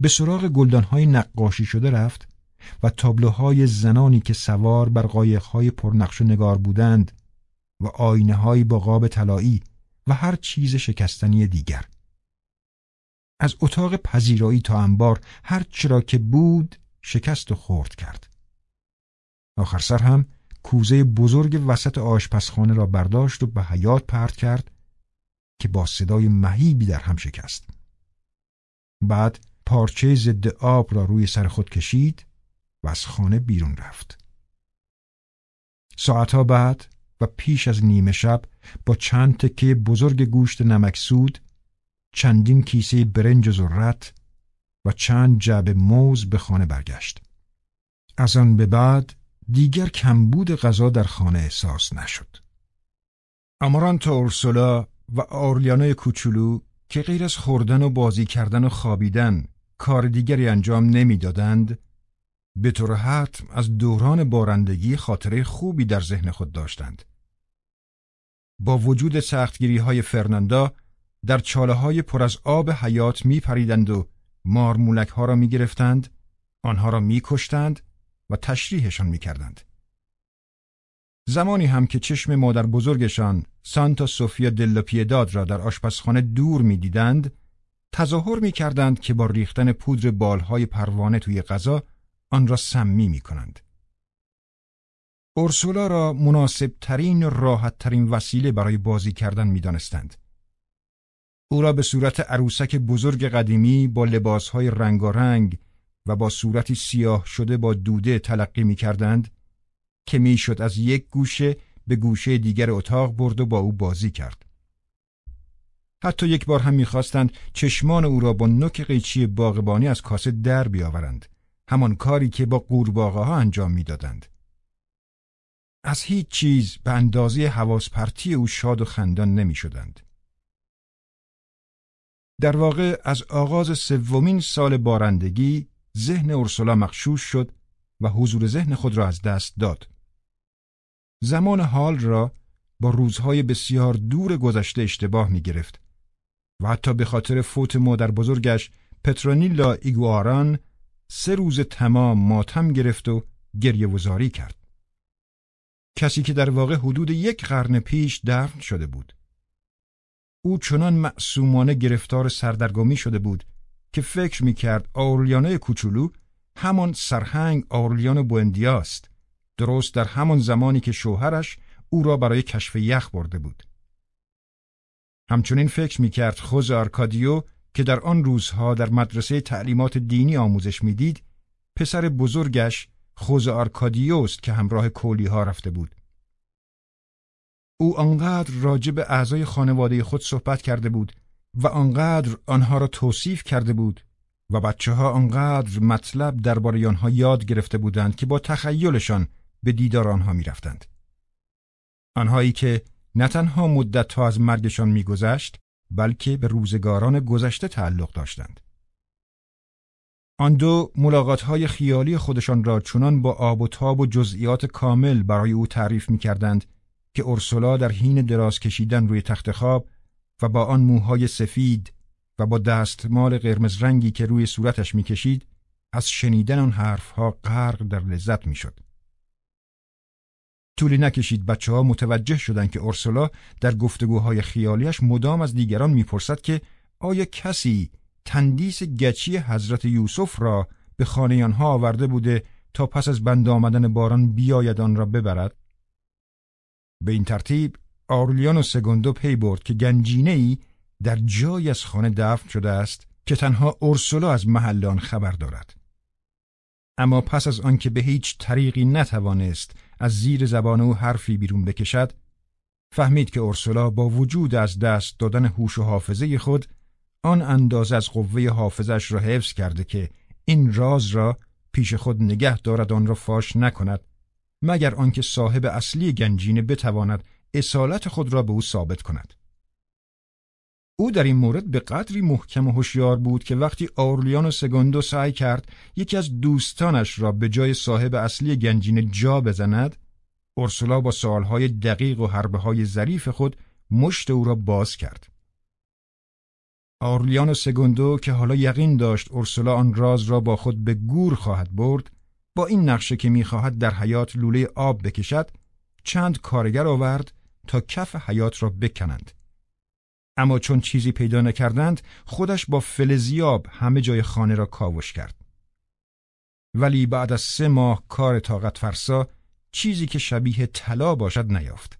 به سراغ گلدانهای نقاشی شده رفت و تابلوهای زنانی که سوار بر قایقهای پرنقش و نگار بودند و آینه با قاب طلایی و هر چیز شکستنی دیگر از اتاق پذیرایی تا انبار هر چرا که بود شکست و خورد کرد آخر سر هم کوزه بزرگ وسط آشپزخانه را برداشت و به حیات پرت کرد که با صدای مهیبی در هم شکست بعد پارچه ضد آب را روی سر خود کشید و از خانه بیرون رفت. ساعتها بعد و پیش از نیمه شب با چند تکه بزرگ گوشت نمکسود، چندین کیسه برنج و ذرت و چند جعبه موز به خانه برگشت. از آن به بعد دیگر کمبود غذا در خانه احساس نشد. امارانتا اورسولا و آرلیانای کوچولو که غیر از خوردن و بازی کردن و خوابیدن کار دیگری انجام نمی‌دادند به طور حتم از دوران بارندگی خاطره خوبی در ذهن خود داشتند. با وجود سختگیری های فرناندا در چاله های پر از آب حیات می پریدند و مارمولک ها را می گرفتند، آنها را می کشتند و تشریحشان می کردند. زمانی هم که چشم مادر بزرگشان سانتا سوفیا دلا پیداد را در آشپزخانه دور می دیدند، تظاهر می کردند که با ریختن پودر بالهای پروانه توی غذا آن را سمی می کنند. اورسولا را مناسب ترین و راحت ترین وسیله برای بازی کردن می دانستند. او را به صورت عروسک بزرگ قدیمی با لباسهای رنگارنگ و با صورتی سیاه شده با دوده تلقی می کردند که می‌شد از یک گوشه به گوشه دیگر اتاق برد و با او بازی کرد. حتی یک بار هم می‌خواستند چشمان او را با نوک قیچی باغبانی از کاسه در بیاورند. همان کاری که با قورباغه ها انجام می‌دادند. از هیچ چیز به اندازه حواس پرتی او شاد و خندان نمی شدند. در واقع از آغاز سومین سال بارندگی ذهن اورسولا مخشوش شد و حضور ذهن خود را از دست داد. زمان حال را با روزهای بسیار دور گذشته اشتباه می گرفت و حتی به خاطر فوت مادر بزرگش پترونیلا ایگواران سه روز تمام ماتم گرفت و گریه وزاری کرد. کسی که در واقع حدود یک قرن پیش دفن شده بود. او چنان معصومانه گرفتار سردرگمی شده بود که فکر می کرد آورلیانه کوچولو همان سرهنگ آورلیان بوندیاست درست در همان زمانی که شوهرش او را برای کشف یخ برده بود. همچنین فکر می کرد خوز آرکادیو که در آن روزها در مدرسه تعلیمات دینی آموزش می‌دید پسر بزرگش خوز آرکادیوست که همراه کولی ها رفته بود. او آنقدر راجع به اعضای خانواده خود صحبت کرده بود و آنقدر آنها را توصیف کرده بود و بچه ها آنقدر مطلب درباره آنها یاد گرفته بودند که با تخیلشان به دیدار آنها می رفتند. آنهایی که نه تنها مدت ها از مرگشان میگذشت بلکه به روزگاران گذشته تعلق داشتند. آن دو ملاقات های خیالی خودشان را چنان با آب و تاب و جزئیات کامل برای او تعریف می کردند که اورسولا در حین دراز کشیدن روی تخت خواب و با آن موهای سفید و با دستمال قرمز رنگی که روی صورتش می‌کشید از شنیدن آن حرفها غرق در لذت می‌شد. طولی نکشید بچه ها متوجه شدند که اورسولا در گفتگوهای خیالیش مدام از دیگران می‌پرسد که آیا کسی تندیس گچی حضرت یوسف را به خانه آنها آورده بوده تا پس از بند آمدن باران بیاید آن را ببرد؟ به این ترتیب آرلیان و سگوندو پی برد که گنجینه ای در جای از خانه دفن شده است که تنها اورسولا از محل آن خبر دارد. اما پس از آنکه به هیچ طریقی نتوانست از زیر زبان او حرفی بیرون بکشد فهمید که اورسولا با وجود از دست دادن هوش و حافظه خود آن اندازه از قوه حافظش را حفظ کرده که این راز را پیش خود نگه دارد آن را فاش نکند مگر آنکه صاحب اصلی گنجینه بتواند اصالت خود را به او ثابت کند. او در این مورد به قدری محکم و هوشیار بود که وقتی آورلیان و سگوندو سعی کرد یکی از دوستانش را به جای صاحب اصلی گنجینه جا بزند اورسولا با سوالهای دقیق و حربه های ظریف خود مشت او را باز کرد. آورلیان و سگوندو که حالا یقین داشت اورسولا آن راز را با خود به گور خواهد برد با این نقشه که می‌خواهد در حیات لوله آب بکشد چند کارگر آورد تا کف حیات را بکنند. اما چون چیزی پیدا نکردند خودش با فلزیاب همه جای خانه را کاوش کرد. ولی بعد از سه ماه کار طاقت فرسا چیزی که شبیه طلا باشد نیافت.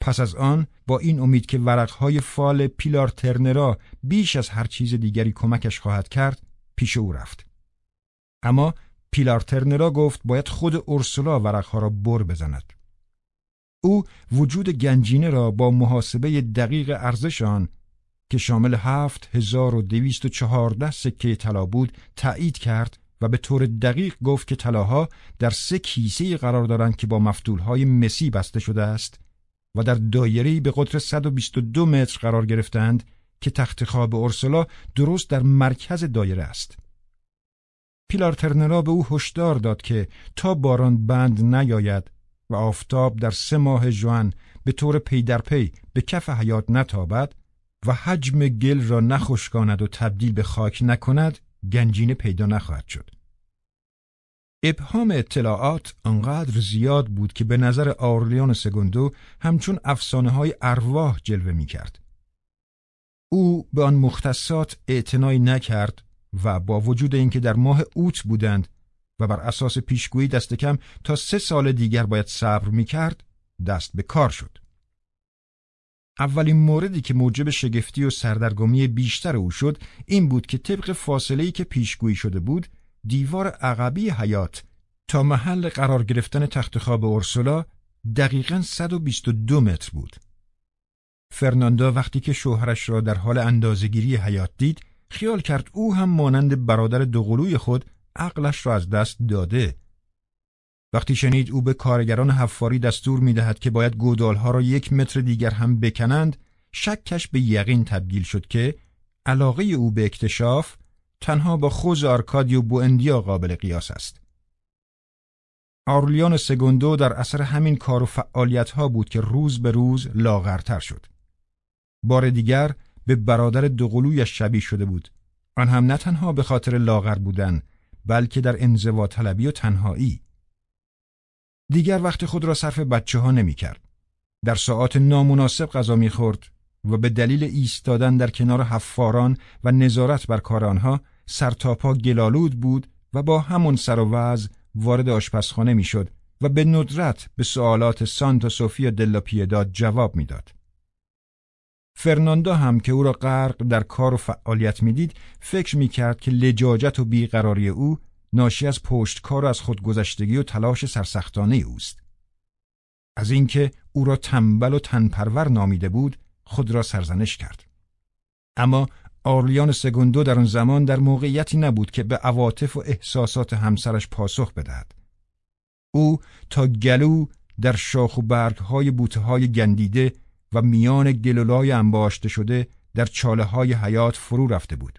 پس از آن با این امید که ورقهای فال پیلار ترنرا بیش از هر چیز دیگری کمکش خواهد کرد پیش او رفت. اما پیلار ترنرا گفت باید خود اورسولا ورقها را بر بزند. او وجود گنجینه را با محاسبه دقیق ارزش آن که شامل هفت هزار و دویست و چهارده سکه طلا بود تایید کرد و به طور دقیق گفت که طلاها در سه کیسه قرار دارند که با مفتولهای مسی بسته شده است و در دایره‌ای به قطر 122 متر قرار گرفتند که تخت خواب اورسلا درست در مرکز دایره است. پیلار ترنرا به او هشدار داد که تا باران بند نیاید و آفتاب در سه ماه جوان به طور پی در پی به کف حیات نتابد و حجم گل را نخشکاند و تبدیل به خاک نکند گنجینه پیدا نخواهد شد. ابهام اطلاعات انقدر زیاد بود که به نظر آرلیان سگوندو همچون افسانه های ارواح جلوه می کرد. او به آن مختصات اعتنایی نکرد و با وجود اینکه در ماه اوت بودند و بر اساس پیشگویی دست کم تا سه سال دیگر باید صبر می کرد دست به کار شد. اولین موردی که موجب شگفتی و سردرگمی بیشتر او شد این بود که طبق فاصله‌ای که پیشگویی شده بود دیوار عقبی حیات تا محل قرار گرفتن تخت خواب اورسولا دقیقا 122 متر بود. فرناندا وقتی که شوهرش را در حال اندازهگیری حیات دید خیال کرد او هم مانند برادر دوقلوی خود عقلش را از دست داده. وقتی شنید او به کارگران حفاری دستور می دهد که باید گودالها را یک متر دیگر هم بکنند شکش به یقین تبدیل شد که علاقه او به اکتشاف تنها با خوز آرکادیو بواندیا قابل قیاس است. آرلیان سگوندو در اثر همین کار و فعالیت ها بود که روز به روز لاغرتر شد. بار دیگر به برادر دوقلویش شبیه شده بود. آن هم نه تنها به خاطر لاغر بودن بلکه در انزوا طلبی و تنهایی. دیگر وقت خود را صرف بچه ها نمی کرد. در ساعات نامناسب غذا می خورد و به دلیل ایستادن در کنار حفاران و نظارت بر کار آنها سرتاپا گلالود بود و با همون سر و وضع وارد آشپزخانه می‌شد و به ندرت به سوالات سانتا سوفیا دلا پیداد جواب می‌داد. فرناندا هم که او را غرق در کار و فعالیت می‌دید فکر می‌کرد که لجاجت و بیقراری او ناشی از پشتکار و از خودگذشتگی و تلاش سرسختانه اوست. از اینکه او را تنبل و تنپرور نامیده بود خود را سرزنش کرد. اما آرلیان سگوندو در آن زمان در موقعیتی نبود که به عواطف و احساسات همسرش پاسخ بدهد. او تا گلو در شاخ و برگهای بوته های گندیده و میان گلولای انباشته شده در چاله های حیات فرو رفته بود.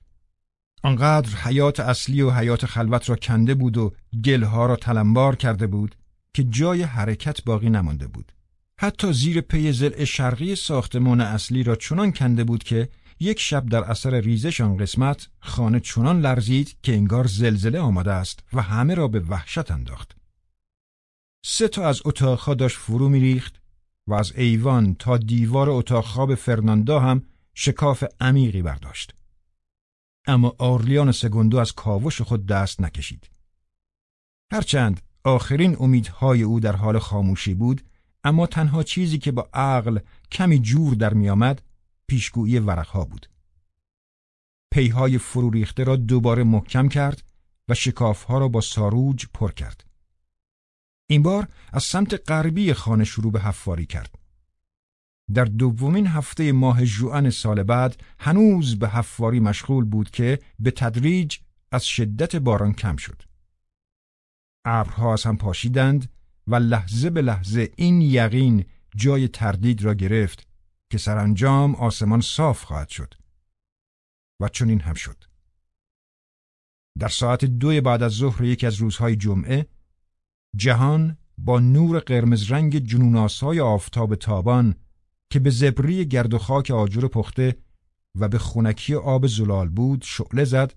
آنقدر حیات اصلی و حیات خلوت را کنده بود و گلها را تلمبار کرده بود که جای حرکت باقی نمانده بود. حتی زیر پی زل شرقی ساختمان اصلی را چنان کنده بود که یک شب در اثر ریزش آن قسمت خانه چنان لرزید که انگار زلزله آمده است و همه را به وحشت انداخت. سه تا از اتاقها داشت فرو میریخت و از ایوان تا دیوار اتاق خواب فرناندا هم شکاف عمیقی برداشت. اما آرلیان سگوندو از کاوش خود دست نکشید. هرچند آخرین امیدهای او در حال خاموشی بود اما تنها چیزی که با عقل کمی جور در میآمد پیشگویی ورقها بود. پیهای فرو ریخته را دوباره محکم کرد و شکافها را با ساروج پر کرد. این بار از سمت غربی خانه شروع به حفاری کرد. در دومین هفته ماه جوان سال بعد هنوز به حفاری مشغول بود که به تدریج از شدت باران کم شد. ابرها از هم پاشیدند و لحظه به لحظه این یقین جای تردید را گرفت که سرانجام آسمان صاف خواهد شد و چنین هم شد در ساعت دو بعد از ظهر یکی از روزهای جمعه جهان با نور قرمز رنگ جنوناسای آفتاب تابان که به زبری گرد و خاک آجور پخته و به خونکی آب زلال بود شعله زد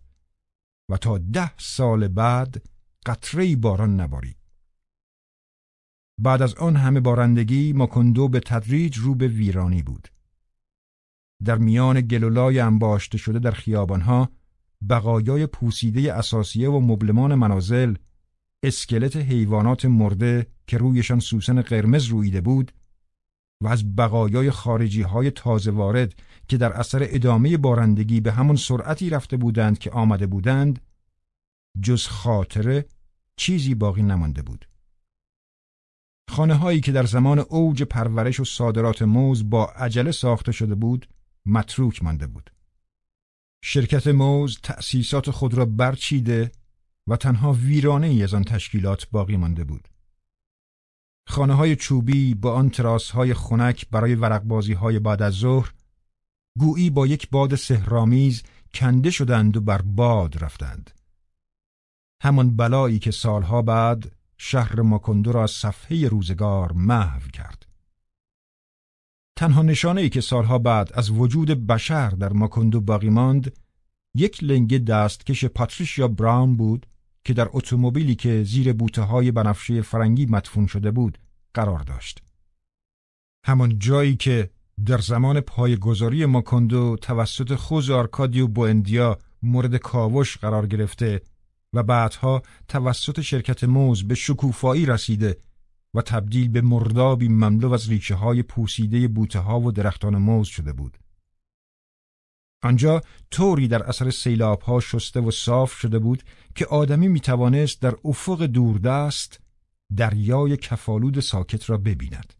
و تا ده سال بعد قطره باران نبارید. بعد از آن همه بارندگی ماکندو به تدریج رو به ویرانی بود. در میان گلولای انباشته شده در خیابانها بقایای پوسیده اساسیه و مبلمان منازل اسکلت حیوانات مرده که رویشان سوسن قرمز رویده بود و از بقایای خارجی های تازه وارد که در اثر ادامه بارندگی به همون سرعتی رفته بودند که آمده بودند جز خاطره چیزی باقی نمانده بود. خانه هایی که در زمان اوج پرورش و صادرات موز با عجله ساخته شده بود متروک مانده بود. شرکت موز تأسیسات خود را برچیده و تنها ویرانه ای از آن تشکیلات باقی مانده بود. خانه های چوبی با آن تراس های خنک برای ورقبازی های بعد از ظهر گویی با یک باد سهرامیز کنده شدند و بر باد رفتند. همان بلایی که سالها بعد شهر ماکندو را از صفحه روزگار محو کرد. تنها نشانه ای که سالها بعد از وجود بشر در ماکندو باقی ماند یک لنگه دستکش پاتریشیا براون بود که در اتومبیلی که زیر بوته های بنفشه فرنگی مدفون شده بود قرار داشت. همان جایی که در زمان پایگذاری ماکندو توسط خوز آرکادیو بوندیا مورد کاوش قرار گرفته و بعدها توسط شرکت موز به شکوفایی رسیده و و تبدیل به مردابی مملو از ریشه های پوسیده بوته ها و درختان موز شده بود. آنجا طوری در اثر سیلاب ها شسته و صاف شده بود که آدمی می توانست در افق دوردست دریای کفالود ساکت را ببیند.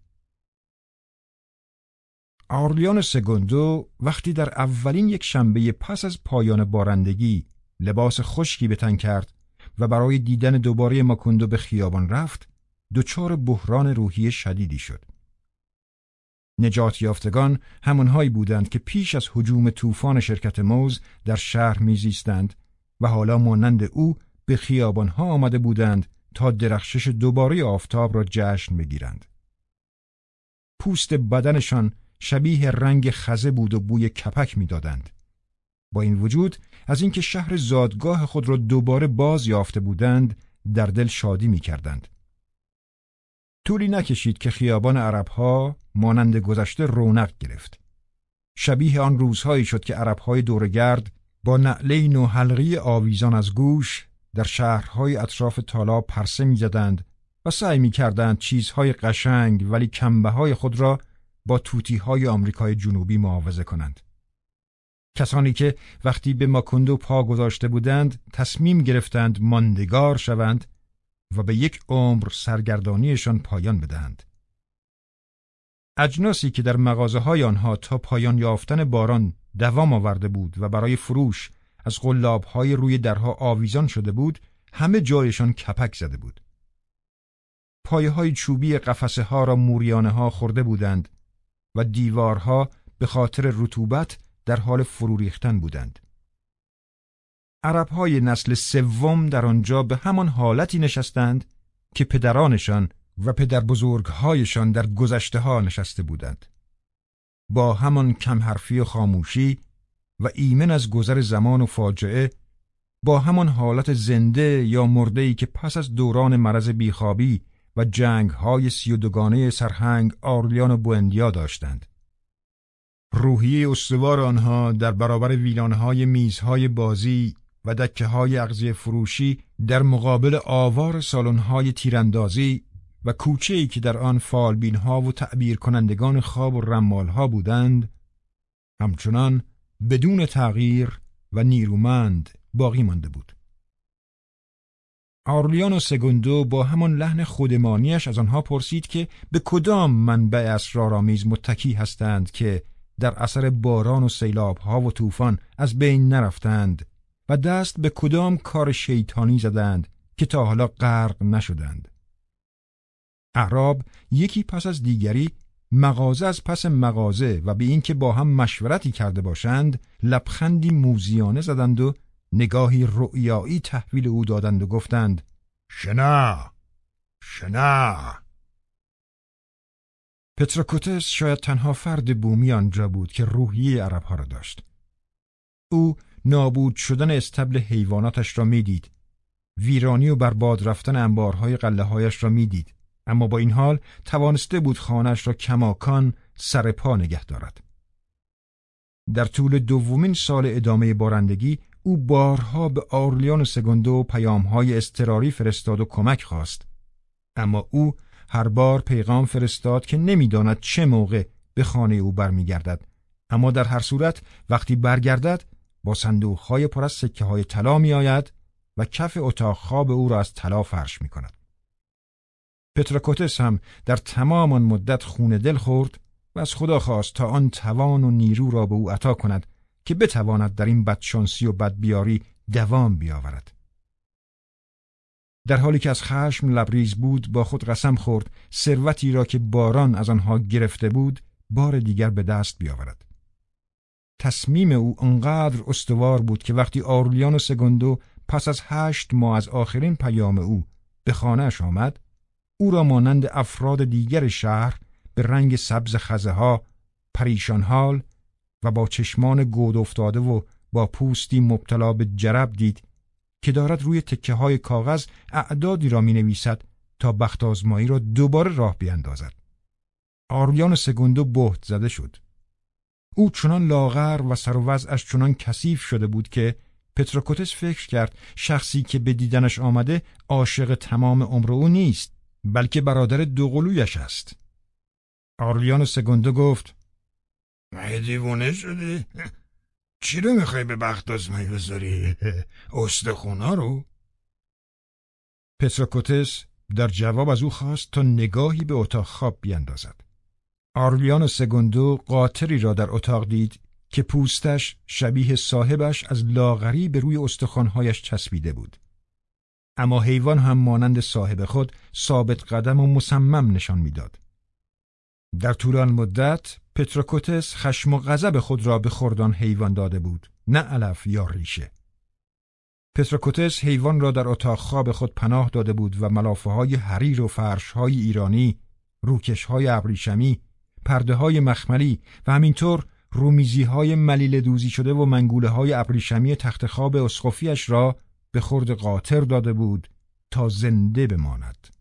آرلیان سگوندو وقتی در اولین یک شنبه پس از پایان بارندگی لباس خشکی به تن کرد و برای دیدن دوباره ماکوندو به خیابان رفت دچار بحران روحی شدیدی شد. نجات یافتگان همانهایی بودند که پیش از حجوم طوفان شرکت موز در شهر میزیستند و حالا مانند او به خیابانها آمده بودند تا درخشش دوباره آفتاب را جشن بگیرند. پوست بدنشان شبیه رنگ خزه بود و بوی کپک می‌دادند. با این وجود از اینکه شهر زادگاه خود را دوباره باز یافته بودند در دل شادی می کردند. طولی نکشید که خیابان عربها مانند گذشته رونق گرفت. شبیه آن روزهایی شد که عربهای دورگرد با نعله نو حلقی آویزان از گوش در شهرهای اطراف تالا پرسه می‌زدند و سعی می‌کردند چیزهای قشنگ ولی کمبه های خود را با توتی های آمریکای جنوبی معاوضه کنند. کسانی که وقتی به ماکوندو پا گذاشته بودند تصمیم گرفتند ماندگار شوند و به یک عمر سرگردانیشان پایان بدهند. اجناسی که در مغازه های آنها تا پایان یافتن باران دوام آورده بود و برای فروش از قلاب های روی درها آویزان شده بود همه جایشان کپک زده بود. پایه های چوبی قفسه ها را موریانه ها خورده بودند و دیوارها به خاطر رطوبت در حال فرو ریختن بودند. عرب های نسل سوم در آنجا به همان حالتی نشستند که پدرانشان و پدر بزرگهایشان در گذشته ها نشسته بودند. با همان کم حرفی و خاموشی و ایمن از گذر زمان و فاجعه با همان حالت زنده یا مرده که پس از دوران مرض بیخوابی و جنگ های سی و دوگانه سرهنگ آرلیان و بوندیا داشتند. روحیه استوار آنها در برابر ویلانهای میزهای بازی و دکه های اغذیه فروشی در مقابل آوار سالن‌های تیراندازی و کوچه‌ای که در آن فالبین ها و تعبیر کنندگان خواب و رمال ها بودند همچنان بدون تغییر و نیرومند باقی مانده بود. آرلیان و سگوندو با همان لحن خودمانیش از آنها پرسید که به کدام منبع اسرارآمیز متکی هستند که در اثر باران و سیلاب ها و طوفان از بین نرفتند و دست به کدام کار شیطانی زدند که تا حالا غرق نشدند. اعراب یکی پس از دیگری مغازه از پس مغازه و به اینکه با هم مشورتی کرده باشند لبخندی موزیانه زدند و نگاهی رؤیایی تحویل او دادند و گفتند شنا شنا پتروکوتس شاید تنها فرد بومی آنجا بود که روحیه عربها را داشت او نابود شدن استبل حیواناتش را می‌دید. ویرانی و برباد رفتن انبارهای قله هایش را می‌دید. اما با این حال توانسته بود خانش را کماکان سر پا نگه دارد. در طول دومین سال ادامه بارندگی او بارها به آرلیان و سگوندو پیامهای استراری فرستاد و کمک خواست. اما او هر بار پیغام فرستاد که نمی‌داند چه موقع به خانه او برمیگردد. اما در هر صورت وقتی برگردد با صندوقهای پر از سکه های طلا می آید و کف اتاق خواب او را از طلا فرش می کند. پتراکوتس هم در تمام آن مدت خون دل خورد و از خدا خواست تا آن توان و نیرو را به او عطا کند که بتواند در این بدشانسی و بدبیاری دوام بیاورد. در حالی که از خشم لبریز بود با خود قسم خورد ثروتی را که باران از آنها گرفته بود بار دیگر به دست بیاورد. تصمیم او انقدر استوار بود که وقتی آرولیان و سگوندو پس از هشت ماه از آخرین پیام او به خانهش آمد او را مانند افراد دیگر شهر به رنگ سبز خزه ها پریشان حال و با چشمان گود افتاده و با پوستی مبتلا به جرب دید که دارد روی تکه های کاغذ اعدادی را می نویسد تا بخت آزمایی را دوباره راه بیندازد. آرولیان سگوندو بهت زده شد. او چنان لاغر و سر و وضعش چنان کثیف شده بود که پتروکوتس فکر کرد شخصی که به دیدنش آمده عاشق تمام عمر او نیست بلکه برادر دوقلویش است آرلیان سگنده گفت مگه دیوونه شدی؟ چی رو می‌خوای به بخت آزمایی بذاری؟ استخونا رو؟ پتروکوتس در جواب از او خواست تا نگاهی به اتاق خواب بیندازد. آرلیان سگوندو قاطری را در اتاق دید که پوستش شبیه صاحبش از لاغری به روی استخوانهایش چسبیده بود. اما حیوان هم مانند صاحب خود ثابت قدم و مصمم نشان می‌داد. در طولان مدت پتروکوتس خشم و غضب خود را به خوردان حیوان داده بود نه علف یا ریشه پتروکوتس حیوان را در اتاق خواب خود پناه داده بود و ملافه های حریر و فرش های ایرانی روکش های ابریشمی پرده های مخملی و همینطور رومیزی های ملیل دوزی شده و منگوله های ابریشمی تخت خواب را به خورد قاطر داده بود تا زنده بماند.